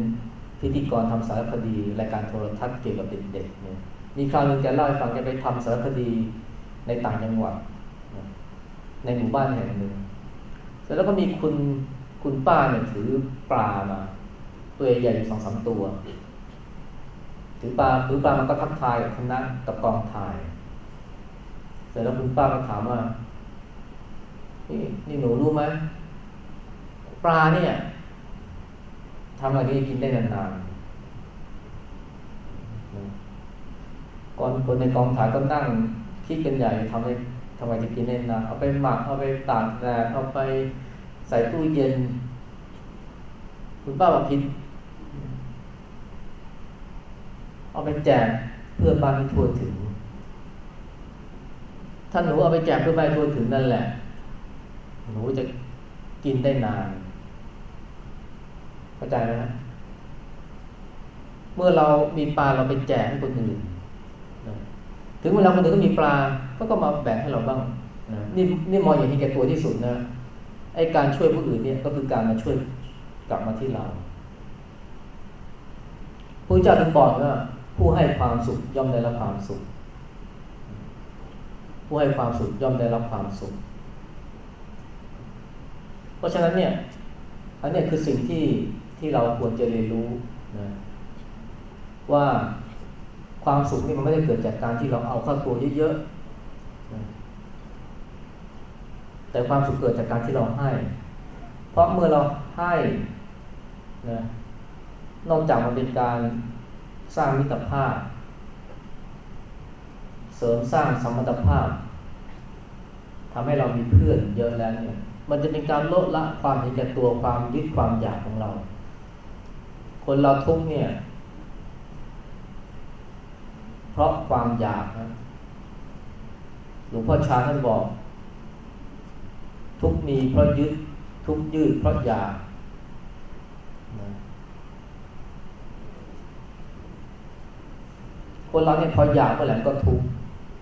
พิธีกรทำสารคดีรายการโทรทัศน์เกี่ยวกับเด็กๆเนี่ยมีคราวหนึ่งแกเล่าให้ฟังแกไปทำสารคดีในต่างจังหวัดในหมู่บ้านแห่งหนึ่งเสร็จแล้วก็มีคุณคุณป้าเนี่ยถือปลามาตัวใหญ่อยู่สองสามตัว ถือปลาถือปลามันก็ทักทายกับคณะกับกองถ่าย เสร็จแล้วคุณป้าก็ถามว่านี่นี่หนูรู้ไหมปลาเนี่ย ทำอะไรที่กินได้นานๆก่อนคนในกองถ่ายก็นั่งคิดกันใหญ่ทำให้ทำไมจะกินได้นานเอาไปหมักเอาไปตากแดดเอาไปใส่ตู้เย็น คุณป้าบอกคิดเอาไปแจกเพื่อบ้านที่ทั่วถึง ถ้าหนูเอาไปแจกเพื่อบ้านทั่วถึงนั่นแหละ หนูจะกินได้นาน เข้าใจไหมฮะเมื่อเรามีปลาเราไปแจกให้คนอื่นถึงเวลาคนอื่นก็มีปลาก็ก็มาแบ่งให้เราบ้างนะนี่นี่มองอย่างนี้แก่ตัวที่สุดนะไอการช่วยผู้อื่นเนี่ยก็คือการมาช่วยกลับมาที่เราพระเจ้าถึงบอกว่าผู้ให้ความสุขย่อมได้รับความสุข ผู้ให้ความสุขย่อมได้รับความสุข เพราะฉะนั้นเนี่ยอันนี้คือสิ่งที่ ที่เราควรจะเรียนรู้นะว่าความสุขนี่มันไม่ได้เกิดจากการที่เราเอาเข้าตัวเยอะๆแต่ความสุขเกิดจากการที่เราให้ เพราะเมื่อเราให้นะนอกจากมันเป็นการสร้างมิตรภาพ เสริมสร้างสมรรถภาพทำให้เรามีเพื่อนเยอะแล้วเนี่ย มันจะเป็นการลดละความเห็นแก่ตัวความยึดความอยากของเรา คนเราทุกเนี่ย เพราะความอยากนะหลวงพ่อชาท่านบอก ทุกมีเพราะยึด ทุกยืดเพราะอยากนะคนเราเนี่ยพออยากเมื่อไหร่ก็ทุกข์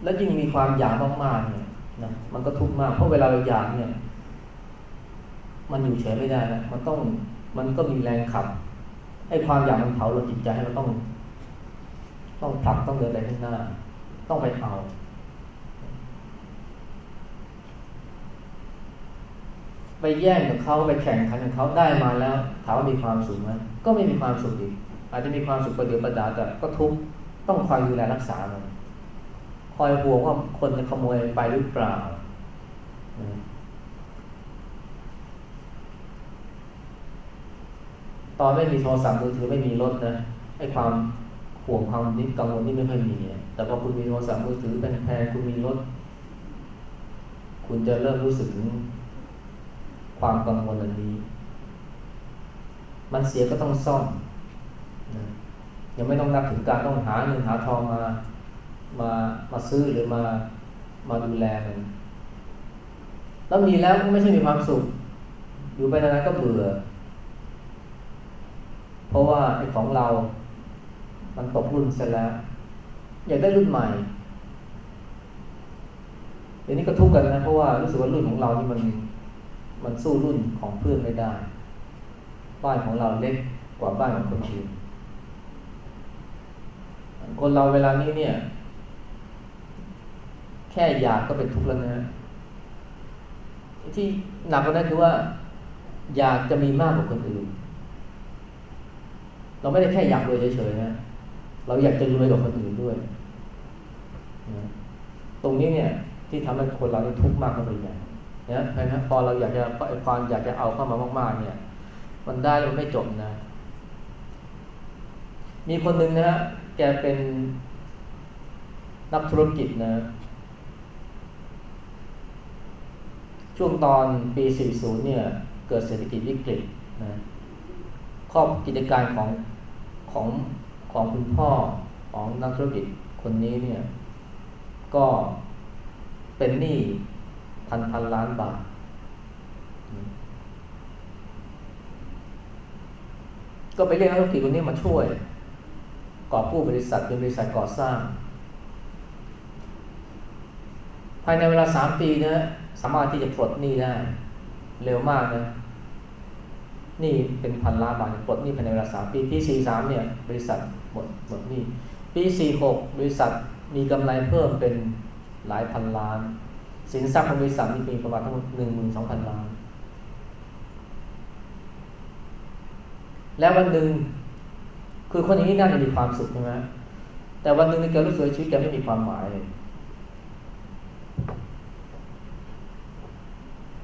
แล้วยิ่งมีความอยากมากๆเนี่ยนะมันก็ทุกข์มากเพราะเวลาเราอยากเนี่ย มันอยู่เฉยไม่ได้นะมันต้องมันก็มีแรงขับ ให้ความอยากมันเผาเราจิตใจให้เราต้อง ต้องผลักต้องเดินไปข้างหน้า ต้องไปเอาไปแย่งกับเขาไปแข่งขันกับเขาได้มาแล้วถามว่ามีความสุขไหมก็ไม่มีความสุขอีกอาจจะมีความสุขประเดี๋ยวประดาแต่ก็ทุกต้องคอยดูแลรักษามันคอยห่วงว่าคนจะขโมยไปหรือเปล่า ตอนไม่มีโทรศัพท์มือถือไม่มีรถนะไอ้ความห่วงความนิดกังวลนี่ไม่ค่อยมีแต่พอคุณมีโทรศัพท์มือถือเป็นแพงคุณมีรถ คุณจะเริ่มรู้สึกถึงความกังวลอันนี้ มันเสียก็ต้องซ่อมนะยังไม่ต้องนับถึงการต้องหาเงินหาทองมามามาซื้อหรือมามาดูแลมันแล้วมีแล้วก็ไม่ใช่มีความสุข อยู่ไปนานๆก็เบื่อ เพราะว่าไอ้ของเรา มันตกรุ่นเสร็จแล้ว อยากได้รุ่นใหม่เดี๋ยวนี้ก็ทุกข์กันนะเพราะว่ารู้สึกว่ารุ่นของเรานี่มันมันสู้รุ่นของเพื่อนไม่ได้ บ้านของเราเล็กกว่าบ้านของคนอื่นคนเราเวลานี้เนี่ย แค่อยากก็เป็นทุกข์แล้วนะ ที่หนักกว่านั้นคือว่า อยากจะมีมากกว่าคนอื่น เราไม่ได้แค่อยากรวยเฉยๆนะ เราอยากจะรวยกว่าคนอื่นด้วยนะตรงนี้เนี่ย ที่ทำให้คนเราทุกข์มากขึ้นไปใหญ่นะเพราะนั้นพอเราอยากจะความอยากจะเอาเข้ามามาก ๆ เนี่ย มันได้แล้วมันไม่จบนะ มีคนหนึ่งนะฮะแกเป็นนักธุรกิจนะ ช่วงตอนปี 40 เนี่ย เกิดเศรษฐกิจวิกฤตนะครอบกิจการของ ของของคุณพ่อของนักธุรกิจคนนี้เนี่ย ก็เป็นหนี้พันพันล้านบาท ก็ไปเรียกนักธุรกิจคนนี้มาช่วยกอบกู้บริษัทเป็นบริษัทก่อสร้าง ภายในเวลาสามปีนะสามารถที่จะปลดหนี้ได้ เร็วมากนะ นี่เป็นพันล้านบาทปลดหนี้ภายในเวลาสามปี ปีสี่สามเนี่ยบริษัทหมดหมดหนี้ ปีสี่หกบริษัทมีกำไรเพิ่มเป็นหลายพันล้าน สินทรัพย์ของบริษัทมีประมาณทั้งหมดหนึ่งหมื่นสองพันล้าน แล้ววันหนึ่งคือคนอย่างนี้น่าจะมีความสุขใช่ไหมแต่วันหนึ่งในการรู้สึกชีวิตแกไม่มีความหมาย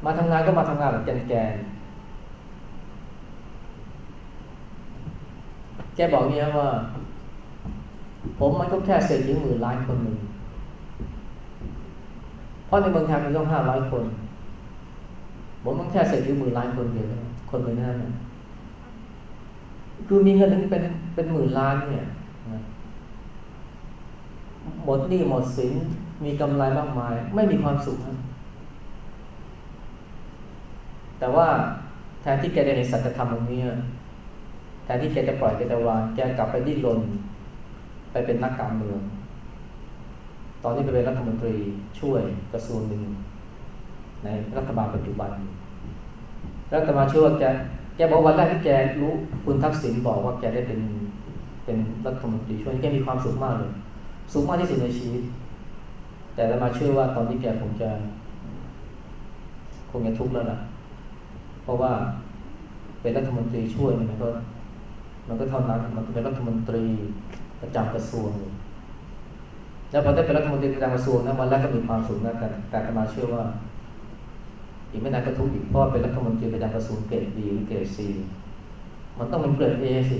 มาทำงานก็มาทำงานแบบแกน แกบอกเนี้ยว่า ผมมันก็แค่เศษยี่หมื่นล้านคนหนึ่งเพราะในเมืองไทยมันต้องห้าร้อยคน ผมมันแค่เศษยี่หมื่นล้านคนเดียวคนหนึ่งนั่นคือมีเงินถึงเป็นเป็นหมื่นล้านเนี่ยหมดหนี้หมดสินมีกำไรมากมาย ไม่มีความสุขนะแต่ว่าแทนที่แกจะเห็นสัจธรรมตรงนี้ ทนที่แกจะปล่อยแกจะวางแกกลับไปดิ้นรนไปเป็นนักการเมือง ตอนนี้ไปเป็นรัฐมนตรีช่วยกระทรวงหนึ่งในรัฐบาลปัจจุบัน รัฐบาลช่วยแกแกบอกวันแรกที่แกรู้คุณทักษิณบอกว่าแกได้เป็นเป็นรัฐมนตรีช่วยแกมีความสุขมากเลยสูงมากที่สุดในชีวิต แต่เรามาเชื่อว่าตอนนี้แกคงจะคงจะทุกข์แล้วล่ะ เพราะว่าเป็นรัฐมนตรีช่วยมันก็ มันก็เท่านั้นมันเป็นรัฐมนตรีประจำกระทรวง แล้วพอได้เป็นรัฐมนตรีประจำกระทรวงนะวันแรกก็มีความสุขนะแต่แต่มาเชื่อว่า อีกไม่นานก็ทุกข์อีกเพราะเป็นรัฐมนตรีประจำกระทรวงเกรดดีเกรดซีมันต้องเป็นเกรดเอสิ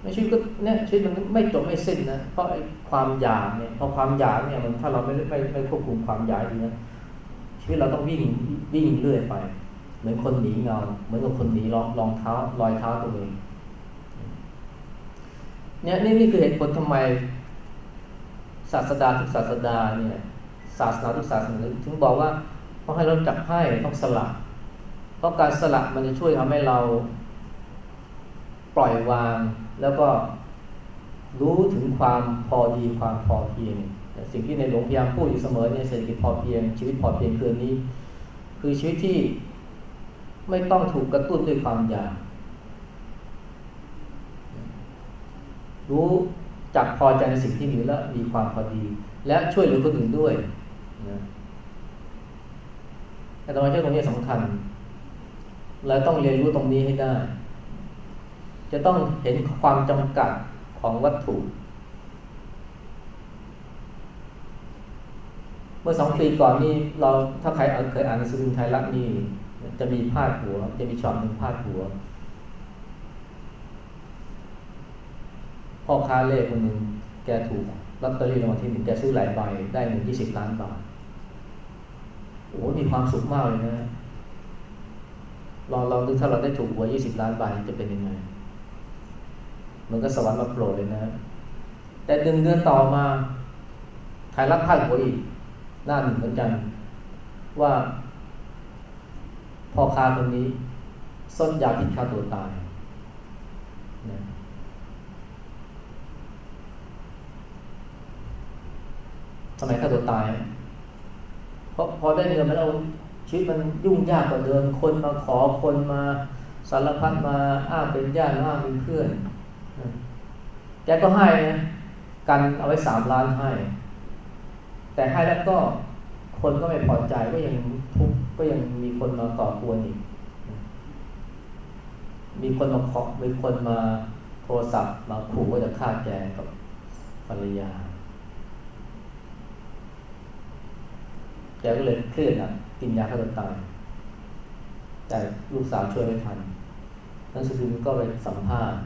ไม่ชีวิตก็เนี่ยชีวิตมันไม่จบไม่สิ้นนะเพราะไอ้ความอยากเนี่ยพอความอยากเนี่ยมันถ้าเราไม่ไม่ไม่ควบคุมความอยากดีนะชีวิตเราต้องวิ่งวิ่งเรื่อยไป เหมือนคนหนีเงา เหมือนกับคนหนีรองรองเท้ารอยเท้าตัวเอง เนี่ยนี่นี่คือเหตุผลทำไม ศาสดาทุกศาสดาเนี่ยศาสนาทุกศาสนาถึงบอกว่าต้องให้เราจับให้ต้องสละเพราะการสละมันจะช่วยทำให้เราปล่อยวางแล้วก็รู้ถึงความพอดีความพอเพียง สิ่งที่ในหลวงพยายามพูดอยู่เสมอเนี่ยเศรษฐกิจพอเพียง ชีวิตพอเพียงคือนี้ คือชีวิตที่ไม่ต้องถูกกระตุ้นด้วยความอยาก รู้จักพอใจในสิ่งที่มีแล้วมีความพอดี และช่วยเหลือคนอื่นด้วยนะแต่ตรงนี้ตรงนี้สำคัญเราต้องเรียนรู้ตรงนี้ให้ได้ จะต้องเห็นความจำกัดของวัตถุ เมื่อสองปีก่อนนี่เราถ้าใครเคยอ่านหนังสือพิมพ์ไทยรัฐนี่จะมีพาดหัว จะมีช็อตหนึ่งพาดหัว พ่อค้าเล่คนหนึ่งแกถูกลอตเตอรี่รางวัลที่หนึ่งแกซื้อหลายใบได้เงินยี่สิบล้านบาทโอ้มีความสุขมากเลยนะลองลองดูถ้าเราได้ถูกหวยยี่สิบล้านบาทจะเป็นยังไงมือนกับสวรรค์มาโปรดเลยนะ แต่หนึ่งเดือนต่อมาใครรับพาดหัวอีกหน่าหนึ่งเหมือนกัน ว่าพ่อค้าคนนี้ส้นยาพิษฆ่าตัวตายนะ ทำไมฆ่าตัวตาย เพราะพอได้เงินมาแล้วชีวิตมันยุ่งยากกว่าเดิมคนมาขอคนมาสารพัดมาอ้างเป็นญาติอ้างเป็นเพื่อนแกก็ให้นะกันเอาไว้สามล้านให้ แต่ให้แล้วก็คนก็ไม่พอใจก็ยังทุกก็ยังมีคนมาก่อกวนอีก มีคนมาเคาะมีคนมาโทรศัพท์มาขู่ว่าจะฆ่าแกกับภรรยา แกก็เลยเครียดอะกินยาฆ่าตัวตาย แต่ลูกสาวช่วยไม่ทันนักสืบก็ไปสัมภาษณ์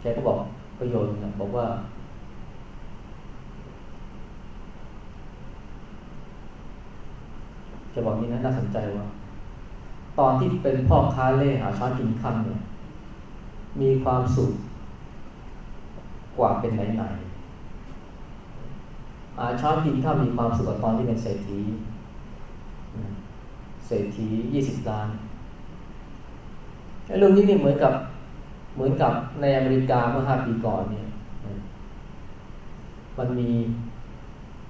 แกก็บอกประโยชน์นะบอกว่า จะบอกนี้นะน่าสนใจว่า ตอนที่เป็นพ่อค้าเล่หาช้อนกินคำเนี่ย มีความสุขกว่าเป็นไหนๆอา ช้อนกินข้าวมีความสุขกว่าตอนที่เป็นเศรษฐีเศรษฐียี่สิบล้านเรื่องนี้นี่เหมือนกับเหมือนกับในอเมริกาเมื่อห้าปีก่อนเนี่ยมันมี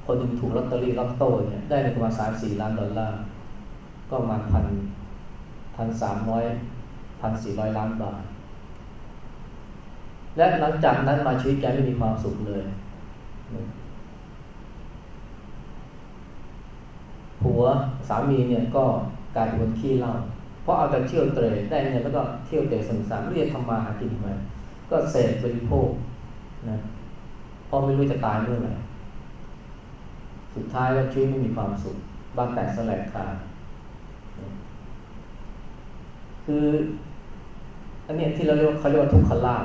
คนหนึ่งถูกลอตเตอรี่ลอตโต้เนี่ยได้ในประมาณสามสี่ล้านดอลลาร์ ก็ประมาณพันพันสามร้อยพันสี่ร้อยล้านบาท และหลังจากนั้นมาชีวิตแกไม่มีความสุขเลย ผัวสามีเนี่ยก็กลายเป็นคนขี้เล่าเพราะเอาแต่เที่ยวเตะได้เงินแล้วก็เที่ยวเตะสนุกสนานไม่ได้ทำมาหากินมาก็เสพบริโภคนะพอไม่รู้จะตายเมื่อไหร่สุดท้ายก็ชีวิตไม่มีความสุขบ้านแตกสลายขาดคืออันนี้ที่เราเรียกเขาเรียกว่าทุกขลาภ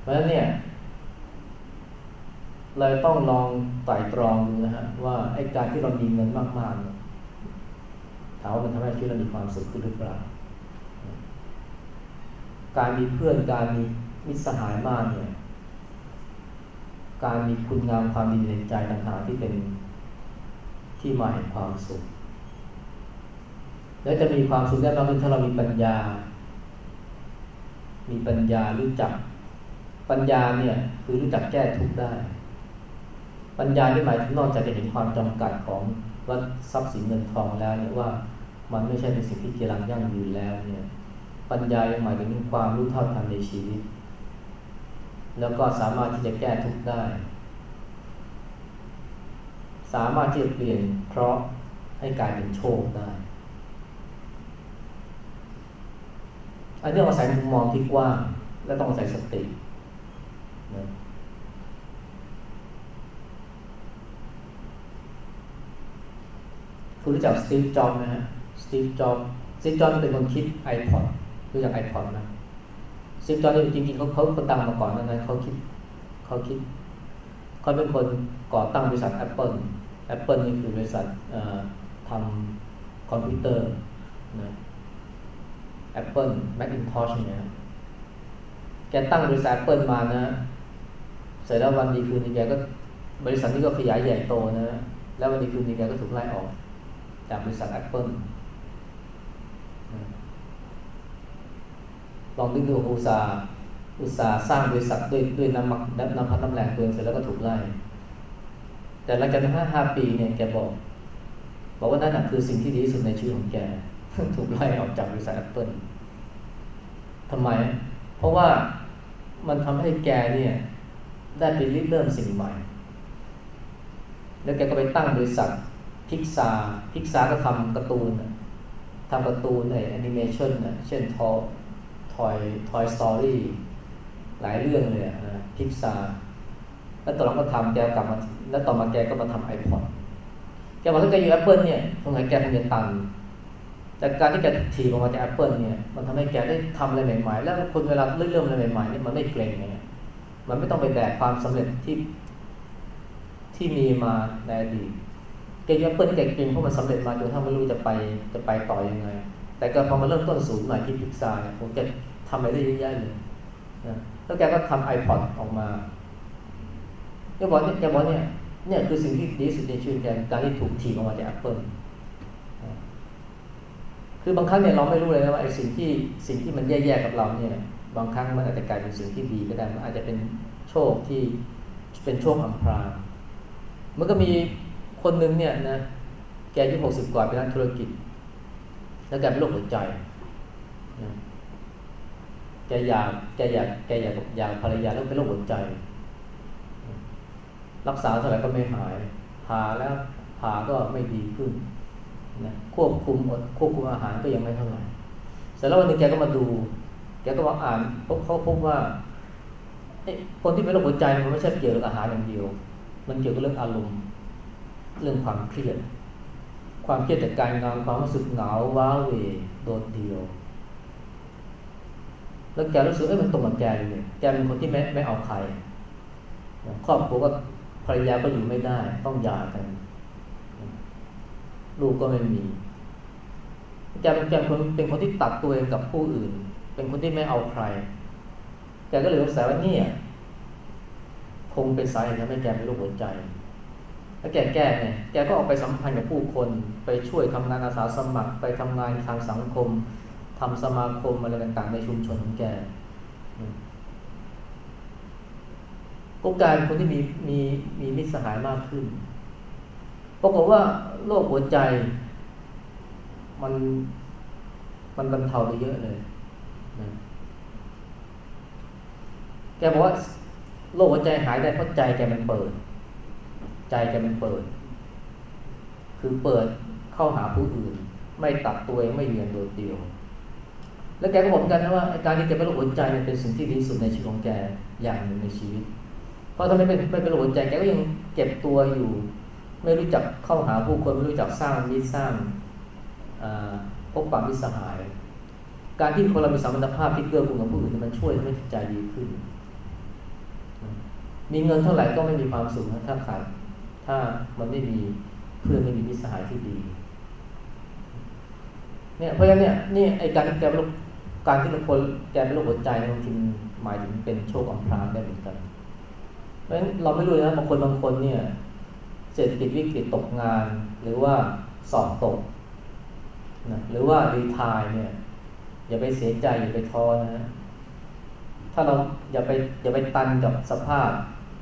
เพราะฉะนั้นเนี่ย เราต้องลองไต่ตรองดูนะฮะว่าไอ้การที่เรามีเงินมากๆถามว่ามันทำให้ชีวิตเรามีความสุขขึ้นหรือเปล่า การมีเพื่อนการมีมิตรสหายมากเนี่ย การมีคุณงามความดีในใจต่างหากที่เป็นที่มาแห่งความสุข และจะมีความสุขได้มากขึ้นถ้าเรามีปัญญา มีปัญญารู้จักปัญญาเนี่ยคือรู้จักแก้ทุกข์ได้ ปัญญาที่หมายถึงนอกจากจะเห็นความจำกัดของว่าทรัพย์สินเงินทองแล้วเนี่ยว่ามันไม่ใช่เป็นสิ่งที่เจรังยั่งยืนแล้วเนี่ยปัญญาหมายถึงความรู้เท่าทันในชีวิต แล้วก็สามารถที่จะแก้ทุกข์ได้ สามารถที่จะเปลี่ยนเคราะห์ให้กลายเป็นโชคได้อันนี้อาศัยมุมมองที่กว้างและต้องอาศัยสตินะ คุณรู้จักสตีฟจ็อบไหมฮะสตีฟจ็อบสตีฟจ็อบเป็นคนคิด iPod รู้จัก iPod ไหมสตีฟจ็อบนี่จริงๆเขาเขาคนดังมาก่อนนั้นเขาคิดเขาคิดเขาเป็นคนก่อตั้งบริษัท Apple Apple นี่คือบริษัททำคอมพิวเตอร์นะ Apple Macintosh เนี่ยแกตั้งบริษัท Apple มานะ เสร็จแล้ววันดีคืนนี้แกก็บริษัทนี้ก็ขยายใหญ่โตนะ แล้ววันดีคืนนี้แกก็ถูกไล่ออก จากบริษัท Apple ลลองนึกดูอุตสาห์อุตสาห์สร้างบริษัทด้วยด้วยน้ำมันน้ำพัดน้ำแรงตัวเสร็จแล้วก็ถูกไล่ แต่หลังจากนั้นห้าปีเนี่ยแกบอก บอกว่านั่นคือสิ่งที่ดีที่สุดในชีวิตของแก ถูกไล่ออกจากบริษัท Apple ทำไม เพราะว่ามันทำให้แกเนี่ย ได้ไปริเริ่มสิ่งใหม่ แล้วแกก็ไปตั้งบริษัท พิกซาพิกซาก็ทำการ์ตูนทำการ์ตูนในแอนิเมชันเช่น Toy Toy Story หลายเรื่องเลยนะพิกซาแล้วต่อหลังก็ทำแกกลับมาแล้วต่อมาแกก็มาทำ iPod แกบอกถ้าแกอยู่แอปเปิลเนี่ยตรงไหนแกคงจะตันแต่การที่แกถีบออกมาจากแอปเปิลเนี่ยมันทำให้แกได้ทำอะไรใหม่ๆ แล้วคนเวลาเริ่มอะไรใหม่ๆเนี่ยมันไม่เกร็งไงมันไม่ต้องไปแบกความสำเร็จที่ที่มีมาในอดีต แกยกเปิ้ลแกเก่งเพราะมันสำเร็จมาจนถ้าไม่รู้จะไปจะไปต่อยังไง แต่ก็พอมาเริ่มต้นศูนย์ใหม่ที่พิกซาเนี่ยผมจะทำอะไรได้เยอะแยะเลยนะแล้วแกก็ทำ iPod ออกมาแกบอกเนี่ยแกบอกเนี่ยเนี่ยคือสิ่งที่ดีสุดในชีวิตแกการที่ถูกถีบออกมาจาก Apple คือบางครั้งเนี่ยเราไม่รู้เลยนะว่าไอ้สิ่งที่สิ่งที่มันแย่ๆกับเราเนี่ย บางครั้งมันอาจจะกลายเป็นสิ่งที่ดีก็ได้มันอาจจะเป็นโชคที่เป็นโชคอัมพรางมันก็มี คนหนึ่งเนี่ยนะแกอายุหกสิบกว่าเป็นนักธุรกิจ แล้วแกเป็นโรคหัวใจแกอยากแกอยากแกอยากอยากภรรยาแล้วเป็นโรคหัวใจ รักษาเท่าไหร่ก็ไม่หายผ่าแล้วผ่าก็ไม่ดีขึ้นนะควบคุมควบคุมอาหารก็ยังไม่เท่าไหร่เสร็จแล้ววันนึงแกก็มาดูแกก็มาอ่านพบเขาพบว่าคนที่เป็นโรคหัวใจมันไม่ใช่เกี่ยวกับอาหารอย่างเดียว มันเกี่ยวกับเรื่องอารมณ์ เรื่องความเครียด ความเครียดจากการงานความรู้สึกเหงาว้าเหวโดดเดี่ยว แล้วแกรู้สึกเอ้ยมันตรงกับแกเลยแกเป็นคนที่ไม่ไม่เอาใครครอบครัวก็ภรรยาก็อยู่ไม่ได้ ต้องหย่ากัน ลูกก็ไม่มีแกเป็นแกคนเป็นคนที่ตัดตัวเองกับผู้อื่น เป็นคนที่ไม่เอาใครแกก็เลยสงสัยว่านี่คงเป็นสาเหตุทำให้แกเป็นโรคหัวใจ แล้วแกแก้ไงแกก็ออกไปสัมพันธ์กับผู้คน ไปช่วยทำงานอาสาสมัคร ไปทำงานทางสังคมทำสมาคมอะไรต่างๆ ในชุมชนของแกก็กลายเป็นคนที่มีมีมีมิตรสหายมากขึ้นปรากฏว่าโรคหัวใจ มันมันบรรเทาไปเยอะเลยนะแกบอกว่าโรคหัวใจหายได้เพราะใจแกมันเปิด ใจแกมันเปิด คือเปิดเข้าหาผู้อื่น ไม่ตัดตัวเองไม่เรียนโดดเดี่ยว แล้วแกก็บอกกันนะว่าการที่แกเป็นโรคหัวใจมันเป็นสิ่งที่ดีสุดในชีวิตของแกอย่างหนึ่งในชีวิต เพราะถ้าไม่เป็นไม่เป็นโรคหัวใจแกก็ยังเก็บตัวอยู่ ไม่รู้จักเข้าหาผู้คนไม่รู้จักสร้างมิตรสร้างพบปะมิตรสหาย การที่คนเรามีสัมพันธภาพที่เกื้อกูลกับผู้อื่นมันช่วยให้จิตใจดีขึ้นมีเงินเท่าไหร่ก็ไม่มีความสุขถ้าขาด ถ้ามันไม่มีเพื่อนไม่มีมิตรสหายที่ดีเนี่ยเพราะฉะนั้นเนี่ยนี่ไอการที่แกเป็นการที่เราคนแกเป็นโรคหัวใจบางทีหมายถึงเป็นโชคอัมพรางได้เหมือนกัน เพราะฉะนั้นเราไม่รู้นะบางคนบางคนเนี่ยเศรษฐกิจวิกฤตตกงาน หรือว่าสอบตกนะหรือว่ารีทายเนี่ย อย่าไปเสียใจอย่าไปท้อนะ ถ้าเราอย่าไปอย่าไปตันกับสภาพ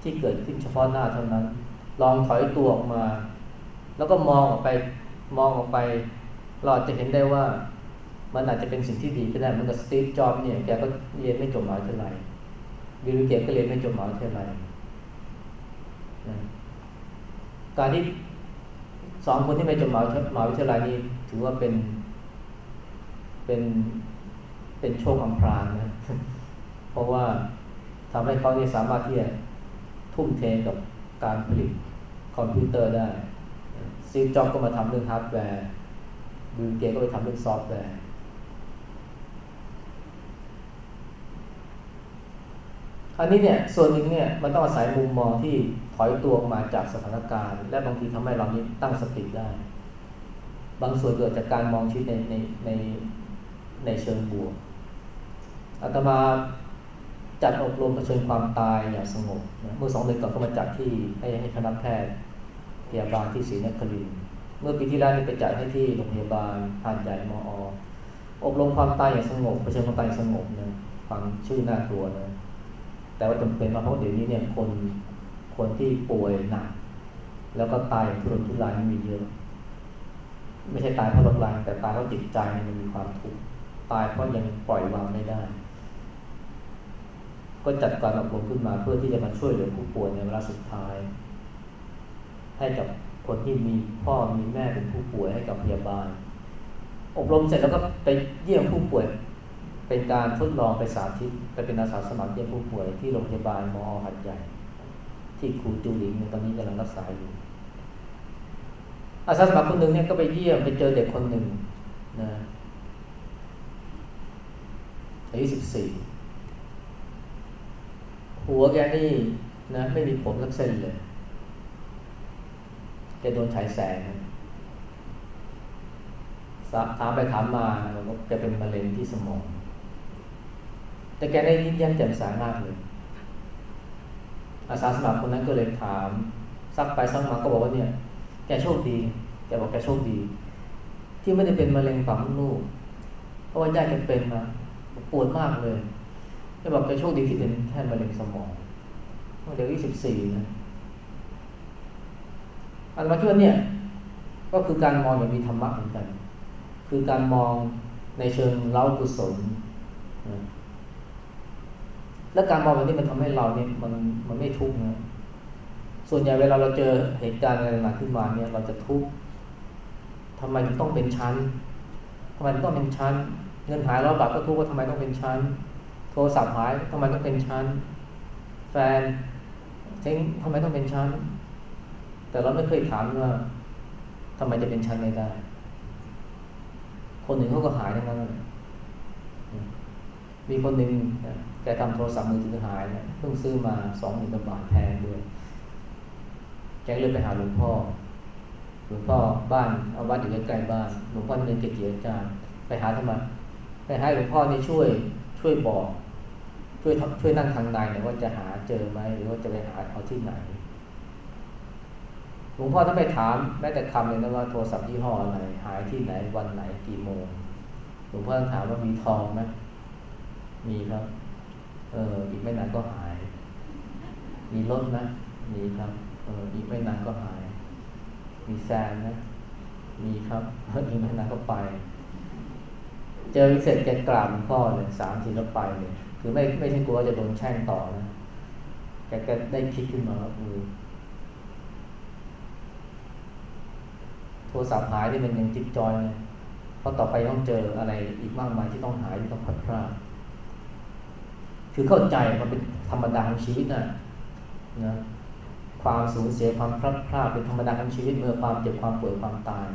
ที่เกิดขึ้นเฉพาะหน้าเท่านั้น ลองถอยตัวออกมา แล้วก็มองออกไปมองออกไป เราจะเห็นได้ว่ามันอาจจะเป็นสิ่งที่ดีก็ได้มันกับสตีฟจ็อบเนี่ยแกก็เรียนไม่จบมหาวิทยาลัยบิลเกตก็เรียนไม่จบมหาวิทยาลัยการที่สองคนที่ไม่จบมหาวิทยาลัยนี้ถือว่าเป็นเป็นเป็นโชคอัมพรางนะ เพราะว่าทำให้เขาเนี่ยสามารถที่จะทุ่มเทกับ การผลิตคอมพิวเตอร์ได้สตีฟ จ็อบส์ก็มาทำเรื่องฮาร์ดแวร์บิลเกตส์ก็ไปทำเรื่องซอฟต์แวร์อันนี้เนี่ยส่วนหนึ่งเนี่ยมันต้องอาศัยมุมมองที่ถอยตัวออกมาจากสถานการณ์ และบางทีทำให้เรานี้ตั้งสติได้ บางส่วนเกิดจากการมองชีวิตในในในในเชิงบวกอาตมา จัดอบรมเผชิญความตายอย่างสงบเมื่อสองเดือนก่อนก็มาจัดที่ให้ให้คณะแพทย์พยาบาลที่ศรีนครินเมื่อปีที่แล้วไปจัดให้ที่โรงพยาบาลหาดใหญ่มอ อบรมความตายอย่างสงบเผชิญความตายอย่างสงบนะฟังชื่อน่ากลัวนะแต่ว่าจำเป็นมาเพราะเดี๋ยวนี้เนี่ยคนคนที่ป่วยหนักแล้วก็ตายทุรนทุรายมีเยอะ ไม่ใช่ตายเพราะลมแรงแต่ตายเพราะจิตใจมันมีความทุกข์ตายเพราะยังปล่อยวางไม่ได้ ก็จัดการอบรมขึ้นมาเพื่อที่จะมาช่วยเหลือผู้ป่วยในเวลาสุดท้าย ให้กับคนที่มีพ่อมีแม่เป็นผู้ป่วยให้กับพยาบาล อบรมเสร็จแล้วก็ไปเยี่ยมผู้ป่วย เป็นการทดลองไปสาธิตไปเป็นอาสาสมัครเยี่ยมผู้ป่วยที่โรงพยาบาลมอหัดใหญ่ ที่ครูจูหลิงตอนนี้กำลังรักษาอยู่ อาสาสมัครคนหนึ่งเนี่ยก็ไปเยี่ยมไปเจอเด็กคนหนึ่งนะอายุสิบสี่ หัวแกนี่นะไม่มีผมสักเส้นเลยแกโดนฉายแสงถามไปถามมาแกเป็นมะเร็งที่สมอง แต่แกได้ยิ้มแย้มแจ่มใสมากเลย อาสาสมัครคนนั้นก็เลยถาม ซักไปซักมาก็บอกว่าเนี่ย แกโชคดีแกบอกแกโชคดี ที่ไม่ได้เป็นมะเร็งปากมดลูกเพราะว่าญาติแกเป็นมาปวดมากเลย แกบอกแกโชคดีที่เป็นแค่มะเร็งสมองเมื่อเด็กยี่สิบสี่นะอันมาคิดว่าเนี่ย ก็คือการมองอย่างมีธรรมะเหมือนกัน คือการมองในเชิงเล้ากุศลและการมองแบบนี้มันทำให้เราเนี่ยมันมันไม่ทุกข์นะส่วนใหญ่เวลาเราเจอเหตุการณ์อะไรมาขึ้นมาเนี่ย เราจะทุกข์ทำไมต้องเป็นชั้นทำไมต้องเป็นชั้น เงินหายร้อยบาทก็ทุกข์ว่าทำไมต้องเป็นชั้น โทรศัพท์หายทำไมต้องเป็นชั้น แฟนเจ๊งทำไมต้องเป็นชั้น แต่เราไม่เคยถามว่าทำไมจะเป็นชั้นไม่ได้ คนหนึ่งเขาก็หายทั้งนั้นมีคนหนึ่งแกทำโทรศัพท์มือถือหายเนี่ยเพิ่งซื้อมาสองหมื่นบาทแพงด้วยแกเลยไปหาหลวงพ่อหลวงพ่อบ้านเอาวัดอยู่ใกล้ๆบ้านหลวงพ่อเป็นเกจิอาจารย์ไปหาทำไมไปให้หลวงพ่อนี่ช่วยช่วยบอก ช่วยช่วยนั่งทางในเนี่ยว่าจะหาเจอไหมหรือว่าจะไปหาเอาที่ไหนหลวงพ่อถ้าไปถามแม้แต่คำเลยนะว่าโทรศัพท์ยี่ห้ออะไรหายที่ไหนวันไหนกี่โมงหลวงพ่อต้องถามว่ามีทองไหมมีครับ เอออีกไม่นานก็หาย มีรถนะมีครับเอออีกไม่นานก็หาย มีแซนนะมีครับอีกไม่นานก็ไป เจอเสร็จแกกราบพ่อเลยสามทีแล้วไปเลย คือไม่ไม่ใช่กลัวจะโดนแช่งต่อนะแกก็ได้คิดขึ้นมาว่าเออโทรศัพท์หายที่มันยังจิ๊บจอยเลยเพราะต่อไปต้องเจออะไรอีกมากมายที่ต้องหายที่ต้องพัดพลาดคือเข้าใจมันเป็นธรรมดาของชีวิตนะนะความสูญเสียความพลาดพลาดเป็นธรรมดาของชีวิตเมื่อความเจ็บความป่วยความตาย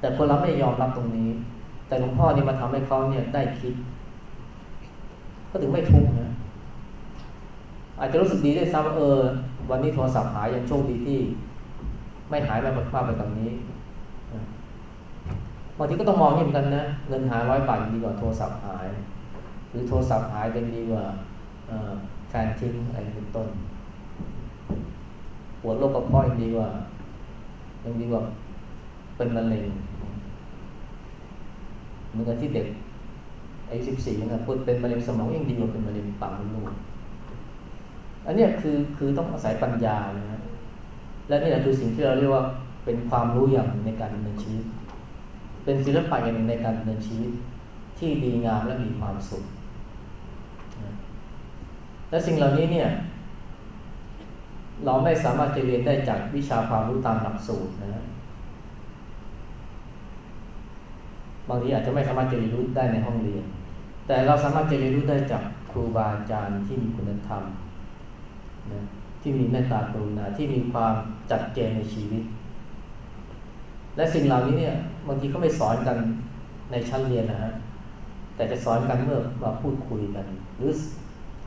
แต่คนเราไม่ยอมรับตรงนี้ แต่หลวงพ่อนี่มาทำให้เขาเนี่ยได้คิด ก็ถึงไม่ทุกข์นะอาจจะรู้สึกดีได้ซ้ำว่าเออ วันนี้โทรศัพท์หายยังโชคดีที่ ไม่หายไปมากไปกว่านี้บางทีก็ต้องมองเหมือนกันนะเงินหายร้อยบาทดีกว่าโทรศัพท์หาย หรือโทรศัพท์หายเป็นดีกว่าแฟนทิ้งอะไรเป็นต้นปวดโรคกระเพาะยังดีกว่ายังดีกว่าเป็นมะเร็งเหมือนกับที่เด็ก อายุสิบสี่นะพูดเป็นมะเร็งสมองยังดีกว่าเป็นมะเร็งปากมดลูกอันนี้คือคือต้องอาศัยปัญญานะและนี่แหละคือสิ่งที่เราเรียกว่าเป็นความรู้อย่างในการดำเนินชีวิต เป็นศิลปะอย่างหนึ่งในการดำเนินชีวิตที่ดีงามและมีความสุข และสิ่งเหล่านี้เนี่ยเราไม่สามารถจะเรียนได้จากวิชาความรู้ตามหลักสูตรนะบางทีอาจจะไม่สามารถจะเรียนรู้ได้ในห้องเรียน แต่เราสามารถจะเรียนรู้ได้จากครูบาอาจารย์ที่มีคุณธรรมนะที่มีเมตตากรุณาที่มีความจัดเจนในชีวิต และสิ่งเหล่านี้เนี่ยบางทีเขาไม่สอนกันในชั้นเรียนนะฮะแต่จะสอนกันเมื่อมาพูดคุยกัน หรือ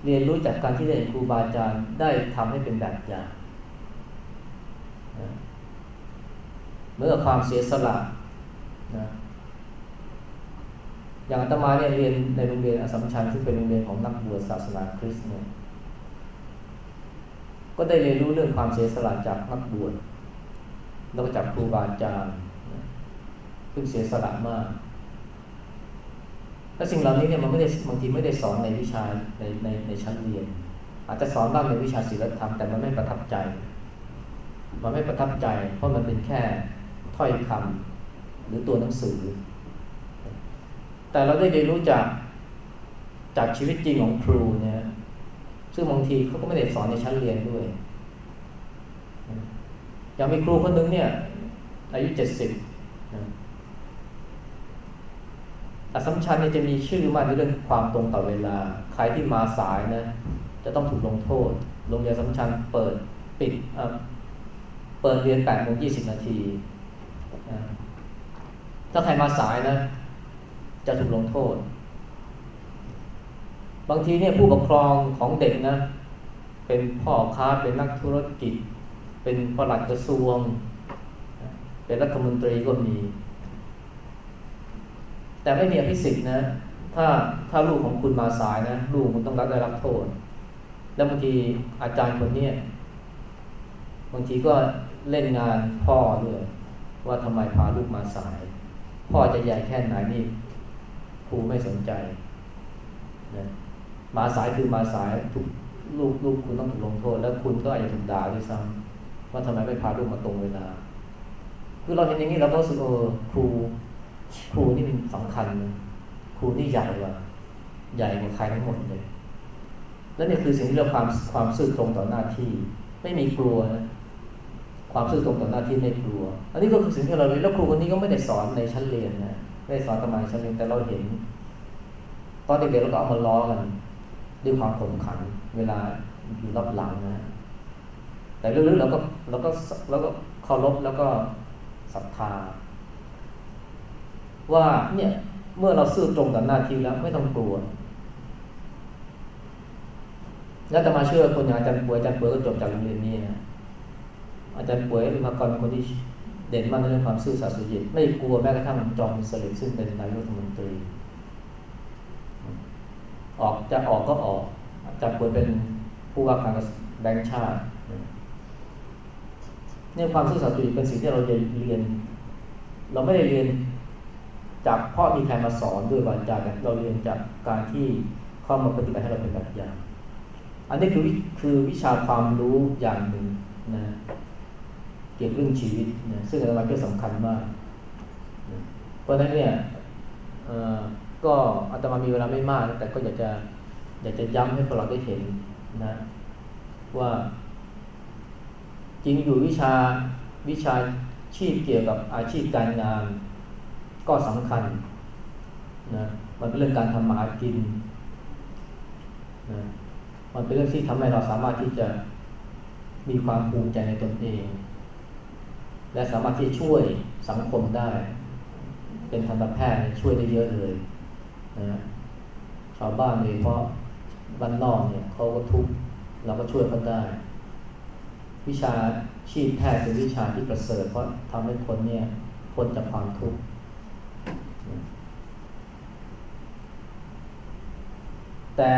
เรียนรู้จากการที่ได้ครูบาอาจารย์ได้ทำให้เป็นแบบอย่างเมื่อความเสียสละนะ อย่างอาตมาเนี่ยเรียนในโรงเรียนอสมชัญซึ่งเป็นโรงเรียนของนักบวชศาสนาคริสต์เนี่ยก็ได้เรียนรู้เรื่องความเสียสละจากนักบวชแล้วก็จากครูบาอาจารย์ซึ่งเสียสละมากและสิ่งเหล่านี้เนี่ยมันไม่ได้บางทีไม่ได้สอนในวิชาในในในชั้นเรียน อาจจะสอนบ้างในวิชาศิลธรรมแต่มันไม่ประทับใจ มันไม่ประทับใจ เพราะมันเป็นแค่ถ้อยคำหรือตัวหนังสือ แต่เราได้เรียนรู้จากจากชีวิตจริงของครูเนี่ยซึ่งบางทีเขาก็ไม่ได้สอนในชั้นเรียนด้วยอย่างมีครูคนหนึ่งเนี่ย อายุเจ็ดสิบอสัมชัญเนี่ยจะมีชื่อมาในเรื่องความตรงต่อเวลา ใครที่มาสายนะ จะต้องถูกลงโทษ โรงเรียนสัมชัญเปิดปิดเปิดเรียนแปดโมงยี่สิบนาที ถ้าใครมาสายนะ จะถูกลงโทษ บางทีเนี่ยผู้ปกครองของเด็กนะ เป็นพ่อค้าเป็นนักธุรกิจ เป็นปลัดกระทรวง เป็นรัฐมนตรีก็มี แต่ไม่มีอภิสิทธิ์นะ ถ้าถ้าลูกของคุณมาสายนะ ลูกคุณต้องรับได้รับโทษ แล้วบางทีอาจารย์คนนี้บางทีก็เล่นงานพ่อด้วยว่าทำไมพาลูกมาสาย พ่อจะใหญ่แค่ไหนนี่ ครูไม่สนใจนะมาสายคือมาสายถูกลูกลูกคุณต้องถูกลงโทษ แล้วคุณก็อาจจะถูกด่าด้วยซ้ำว่าทำไมไม่พาลูกมาตรงเวลา คือเราเห็นอย่างนี้เราก็รู้สึกเออครู ครูนี่มันสำคัญ ครูนี่ใหญ่กว่าใหญ่กว่าใครทั้งหมดเลย และนี่คือสิ่งที่เราความความซื่อตรงต่อหน้าที่ ไม่มีกลัวนะความซื่อตรงต่อหน้าที่ไม่กลัว อันนี้ก็คือสิ่งที่เราเรียนแล้วครูคนนี้ก็ไม่ได้สอนในชั้นเรียนนะ ไม่ได้สอนตำราชั้นเรียนแต่เราเห็น ตอนเด็กๆเราก็เอามาล้อกันด้วยความขมขันเวลาอยู่รับหลังนะแต่ลึกๆเราก็เราก็เราก็เคารพแล้วก็ศรัทธา ว่าเนี่ยเมื่อเราซื่อตรงต่อหน้าที่แล้วไม่ต้องกลัวแล้วจะมาเชื่อคนอย่างอาจารย์ป่วยอาจารย์ป่วยก็จบจากโรงเรียนนี้นะอาจารย์ป่วยมาก่อนคนที่ ด่นมากในเรื่องความซื่อสัตย์สุจริตไม่กลัวแม้กระทั่งจอมสลิดซึ่งเป็นนายกรัฐมนตรี ออกจะออกก็ออกจารย์ป่วยเป็นผู้ว่าการแบงค์ชาติเนี่ยความซื่อสัตย์สุจริตเป็นสิ่งที่เราเรียน เราไม่ได้เรียนจากพ่อมีใครมาสอนด้วยวาจาแต่เราเรียนจากการที่เข้ามาปฏิบัติให้เราเป็นแบบอย่าง อันนี้คือคือวิชาความรู้อย่างหนึ่งนะ เกี่ยวกับเรื่องชีวิตนะซึ่งอาตมาก็สำคัญมากนะเพราะฉะนั้นเนี่ยก็อาตมามีเวลาไม่มาก แต่ก็อยากจะอยากจะย้ำให้พวกเราได้เห็นนะ ว่า จริงอยู่วิชาวิชาชีพเกี่ยวกับอาชีพการงาน ก็สำคัญนะมันเป็นเรื่องการทำมาหากินนะมันเป็นเรื่องที่ทำให้เราสามารถที่จะมีความภูมิใจในตนเอง และสามารถที่ช่วยสังคมได้ เป็นทันตแพทย์ช่วยได้เยอะเลยนะชาวบ้านโดยเฉพาะบ้านนอกเนี่ยเขาก็ทุกข์เราก็ช่วยเขาได้ วิชาชีพแพทย์เป็นวิชาที่ประเสริฐเพราะทำให้คนเนี่ยพ้นจากความทุกข์แต่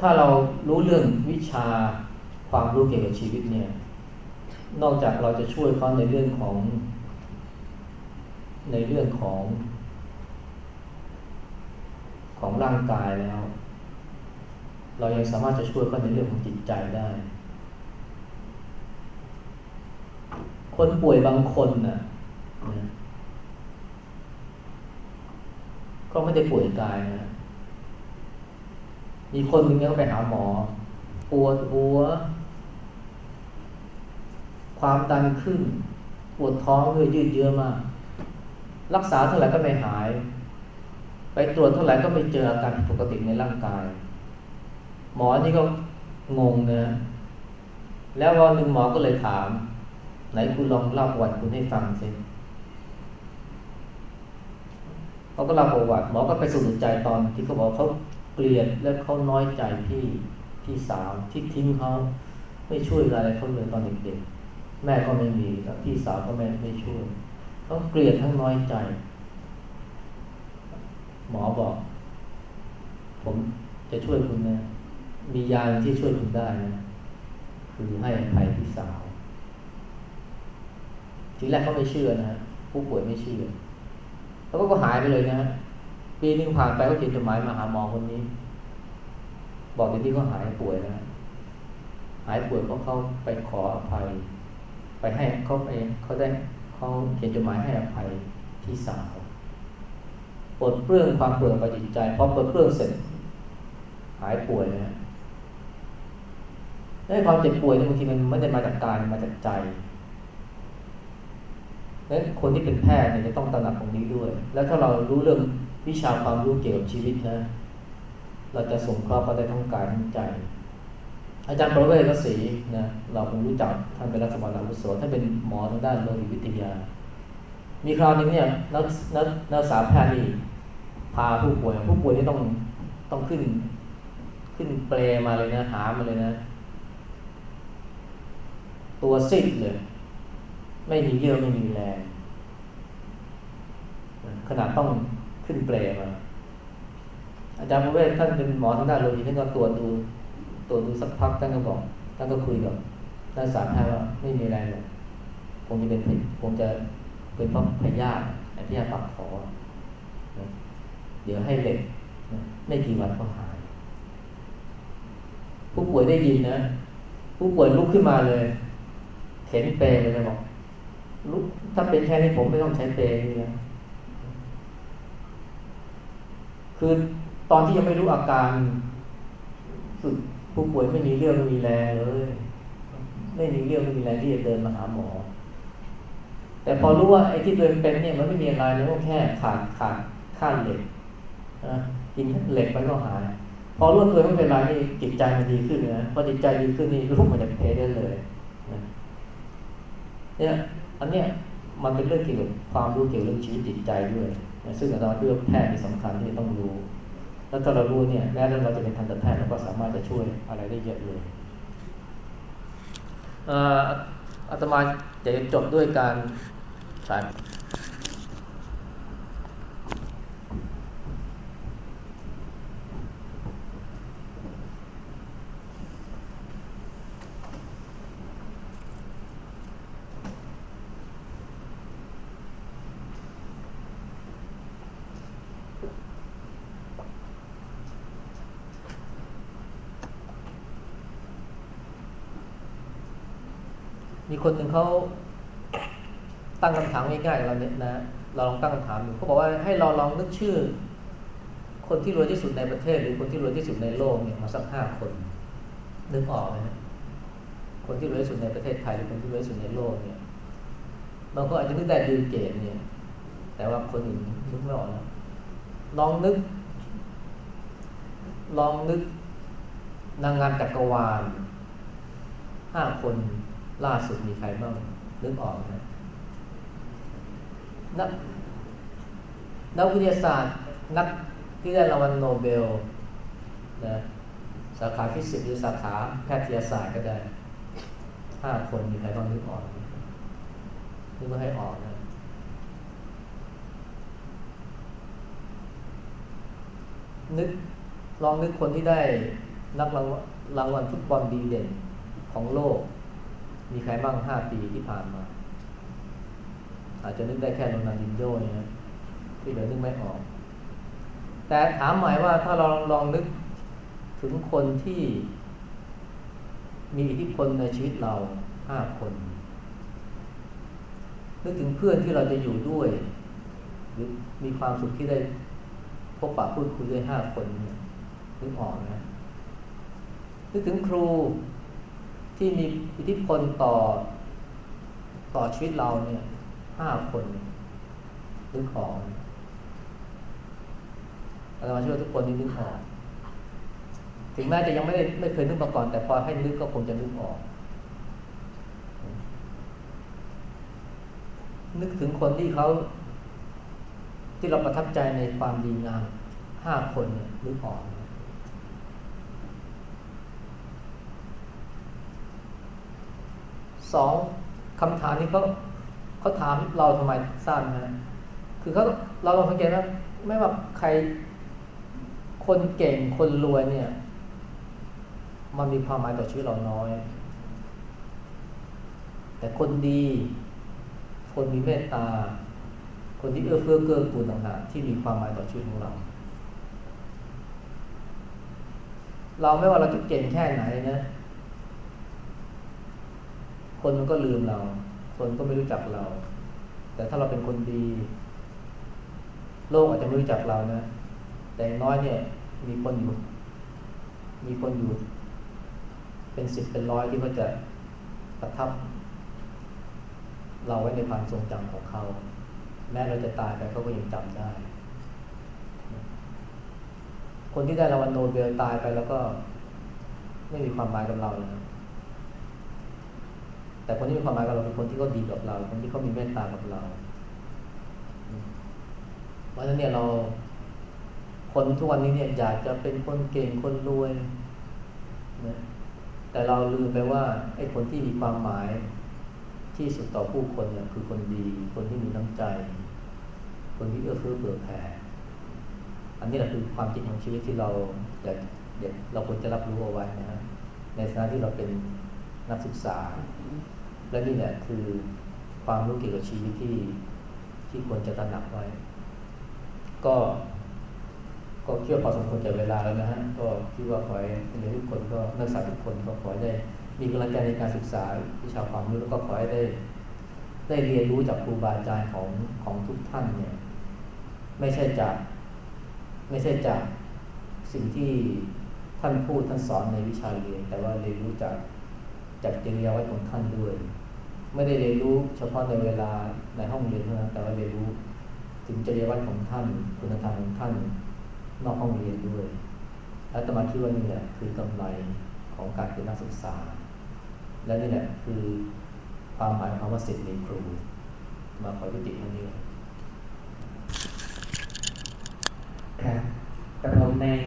ถ้าเรารู้เรื่องวิชาความรู้เกี่ยวกับชีวิตเนี่ย นอกจากเราจะช่วยเขาในเรื่องของ ในเรื่องของ ของร่างกายแล้ว เรายังสามารถจะช่วยเขาในเรื่องของจิตใจได้ คนป่วยบางคนนะ่ะก็ไม่ได้ป่วยกายนะ มีคนหนึ่งเขาไปหาหมอ ปวดหัว ความดันขึ้น ปวดท้องเลยยืดเยื้อมาก รักษาเท่าไหร่ก็ไม่หาย ไปตรวจเท่าไหร่ก็ไม่เจออาการผิดปกติในร่างกาย หมอนี่ก็งงนะแล้ววันหนึ่งหมอก็เลยถาม ไหนคุณลองเล่าประวัติคุณให้ฟังสิเขาก็เล่าประวัติหมอก็ไปสรุปใจตอนที่เขาบอกเขาเกลียดและเขาน้อยใจพี่พี่สาวที่ทิ้งเขาไม่ช่วยอะไรเขาเลยตอนเด็กๆ แม่ก็ไม่มีพี่สาวก็ไม่ไม่ช่วยเขาเกลียดทั้งน้อยใจ หมอบอก ผมจะช่วยคุณนะ มียาที่ช่วยคุณได้นะคือให้อภัยพี่สาว ทีแรกเขาไม่เชื่อนะ ผู้ป่วยไม่เชื่อ แล้วก็หายไปเลยนะปีนึงผ่านไปเขาเขียนจดหมายมาหาหมอคนนี้ บอกเดี๋ยวนี้เขาหายป่วยแล้วหายป่วยเพราะเขาไปขออภัย ไปให้เขาไปเขาได้เขาเขียนจดหมายให้อภัยที่สาวปลดเปลื้องความเปวดประจิตใจพอปลดเปลื้องเสร็จหายป่วยนะไอ้ความเจ็บป่วยบางทีมันไม่ได้มาจากกายมาจากใจดังนั้นคนที่เป็นแพทย์เนี่ยจะต้องตระหนักตรงนี้ด้วย แล้วถ้าเรารู้เรื่องวิชาความรู้เกี่ยวกับชีวิตนะ เราจะสงเคราะห์เขาได้ทั้งกายทั้งใจ อาจารย์ประเวศกศรีนะเราคงรู้จักท่านเป็นรัฐบาลอาวุโสท่านเป็นหมอทางด้านโลหิตวิทยา มีคราวนึงเนี่ยนักนักนักศึกษาแพทย์นี่พาผู้ป่วย ผู้ป่วยนี่ต้องต้องขึ้น ขึ้นเปลมาเลยนะหามาเลยนะ ตัวซิดเลย ไม่มีเยื่อไม่มีแรงขนาดต้องขึ้นเปลมา อาจารย์ประเวศท่านเป็นหมอทางด้านโลหิตท่านก็ตรวจดู ตรวดูสักพักท่านก็บอกท่านก็คุยกับนักศึกษาแพทย์ว่าไม่มีอะไรหรอกคงจะเป็นคงจะเป็นเพราะพยาธิไอ้พยาธิปากคอเดี๋ยวให้เหล็กไม่กี่วันก็หาย ผู้ป่วยได้ยินนะ ผู้ป่วยลุกขึ้นมาเลย เข็นเปรเลยบอกลุกถ้าเป็นแค่นี้ผมไม่ต้องใช้เปรนี่นะคือตอนที่ยังไม่รู้อาการสุด ผู้ป่วยไม่มีเรื่องไม่มีแรงเลยไม่มีเรื่องไม่มีแรงที่จะเดินมาหาหมอ แต่พอรู้ว่าไอ้ที่ตัวเองเป็นเนี่ยมันไม่มีอะไรเลยก็แค่ขาดขาดข้านเหล็กกินเหล็กมันก็หาย พอรู้ตัวไม่เป็นไรนี่จิตใจมันดีขึ้นนะพอจิตใจดีขึ้นนี่รูปมันจะเพได้เลยเนี่ยอันเนี้ยมันเป็นเรื่องเกี่ยวกับความรู้เกี่ยวกับเรื่องชีวิตจิตใจด้วยซึ่งเราคิดว่าแพทย์มีสำคัญที่ต้องรู้ แล้วถ้าเรารู้เนี่ยแม้เราจะเป็นทันตแพทย์เราก็สามารถจะช่วยอะไรได้เยอะเลยอาตมาจะจบด้วยการสาย คนหนึ่งเขาตั้งคำถามง่ายๆเราเนี่ยนะ เราลองตั้งคำถามดูเขาบอกว่าให้เราลองนึกชื่อ คนที่รวยที่สุดในประเทศ หรือคนที่รวยที่สุดในโลกเนี่ยมาสักห้าคนนึกออกไหมคนที่รวยที่สุดในประเทศไทยหรือคนที่รวยที่สุดในโลกเนี่ยบางคนอาจจะนึกได้บิลเกตเนี่ย แต่ว่าคนอื่นนึกไม่ออกนะลองนึก ลองนึกนางงามจักรวาลห้าคน ล่าสุดมีใครบ้างนึกออกนะนักนักวิทยาศาสตร์ นักที่ได้รางวัลโนเบลนะสาขาฟิสิกส์หรือสาขาแพทยศาสตร์ก็ได้ห้าคนมีใครบ้างนึกออกนึกว่าให้ออกนะนึกลองนึกคนที่ได้นักรางวัลรางวัลฟุตบอลดีเด่นของโลก มีใครบ้างห้าปีที่ผ่านมา อาจจะนึกได้แค่โรนัลดินโญ่เนี่ยที่เหลือนึกไม่ออก แต่ถามหมายว่าถ้าเราลองนึกถึงคนที่มีอิทธิพลในชีวิตเราห้าคน นึกถึงเพื่อนที่เราจะอยู่ด้วย หรือมีความสุขที่ได้พบปะพูดคุยด้วยห้าคนเนี่ยนึกออกนะนึกถึงครู ที่มีอิทธิพลต่อ ต่อชีวิตเราเนี่ยห้าคนนึกออกอาจารย์ชื่อทุกคนนึกออกถึงแม้จะยังไม่ได้ไม่เคยนึกมาก่อน แต่พอให้นึกก็คงจะนึกออก นึกถึงคนที่เขาที่เราประทับใจในความดีงามห้าคนนึกออก สองคำถามนี้เขาเขาถามเราทำไมทราบนะคือเขาเราลองสังเกตว่าไม่ว่าใครคนเก่งคนรวยเนี่ย มันมีความหมายต่อชีวิตเราน้อย แต่คนดี คนมีเมตตา คนที่เอื้อเฟื้อเกื้อกูลต่างหากที่มีความหมายต่อชีวิตของเรา เราไม่ว่าเราจะเก่งแค่ไหนนะ คนมันก็ลืมเรา คนก็ไม่รู้จักเรา แต่ถ้าเราเป็นคนดี โลกอาจจะไม่รู้จักเรานะ แต่น้อยเนี่ย มีคนอยู่ มีคนอยู่ เป็นสิบเป็นร้อยที่เขาจะประทับ เราไว้ในความทรงจำของเขา แม้เราจะตายไปเขาก็ยังจำได้ คนที่ได้รางวัลโนเบลตายไปแล้วก็ ไม่มีความหมายกับเราเลย แต่คนที่มีความหมายกับเราเป็นคนที่เขาดีกับเรา คนที่เขามีเมตตากับเราเพราะฉะนั้นเนี่ยเราคนทุกวันนี้เนี่ยอยากจะเป็นคนเก่งคนรวยนะแต่เราลืมไปว่าไอ้คนที่มีความหมายที่สุดต่อผู้คนเนี่ยคือคนดี คนที่มีน้ำใจ คนที่เอื้อเฟื้อเผื่อแผ่อันนี้แหละคือความจริงของชีวิตที่เราอยากเด็กเราควรจะรับรู้เอาไว้นะฮะในฐานะที่เราเป็น นักศึกษา และนี่แหละคือความรู้เกี่ยวกับชีวิตที่ที่ควรจะตระหนักไว้ ก็ ก็เชื่อพอสมควรแก่เวลาแล้วนะฮะ ก็คิดว่าขอให้เด็กทุกคนก็นักศึกษาทุกคนก็ขอให้ได้ มีกำลังใจในการศึกษาวิชาความรู้แล้วก็ขอให้ได้ ได้เรียนรู้จากครูบาอาจารย์ของของทุกท่านเนี่ย ไม่ใช่จากไม่ใช่จากสิ่งที่ท่านพูดท่านสอนในวิชาเรียน แต่ว่าเรียนรู้จาก จากจริยวัตรของท่านด้วย ไม่ได้เรียนรู้เฉพาะในเวลาในห้องเรียนเท่านั้นแต่ว่าเรียนรู้ถึงจริยวัตรของท่านคุณธรรมของท่านนอกห้องเรียนด้วย และตมาคิดว่านี่แหละคือกำไรของการเป็นนักศึกษา และนี่แหละคือความหมายของคำว่าศิษย์ในครู มาขอยุติเท่านี้ครับกระผมใน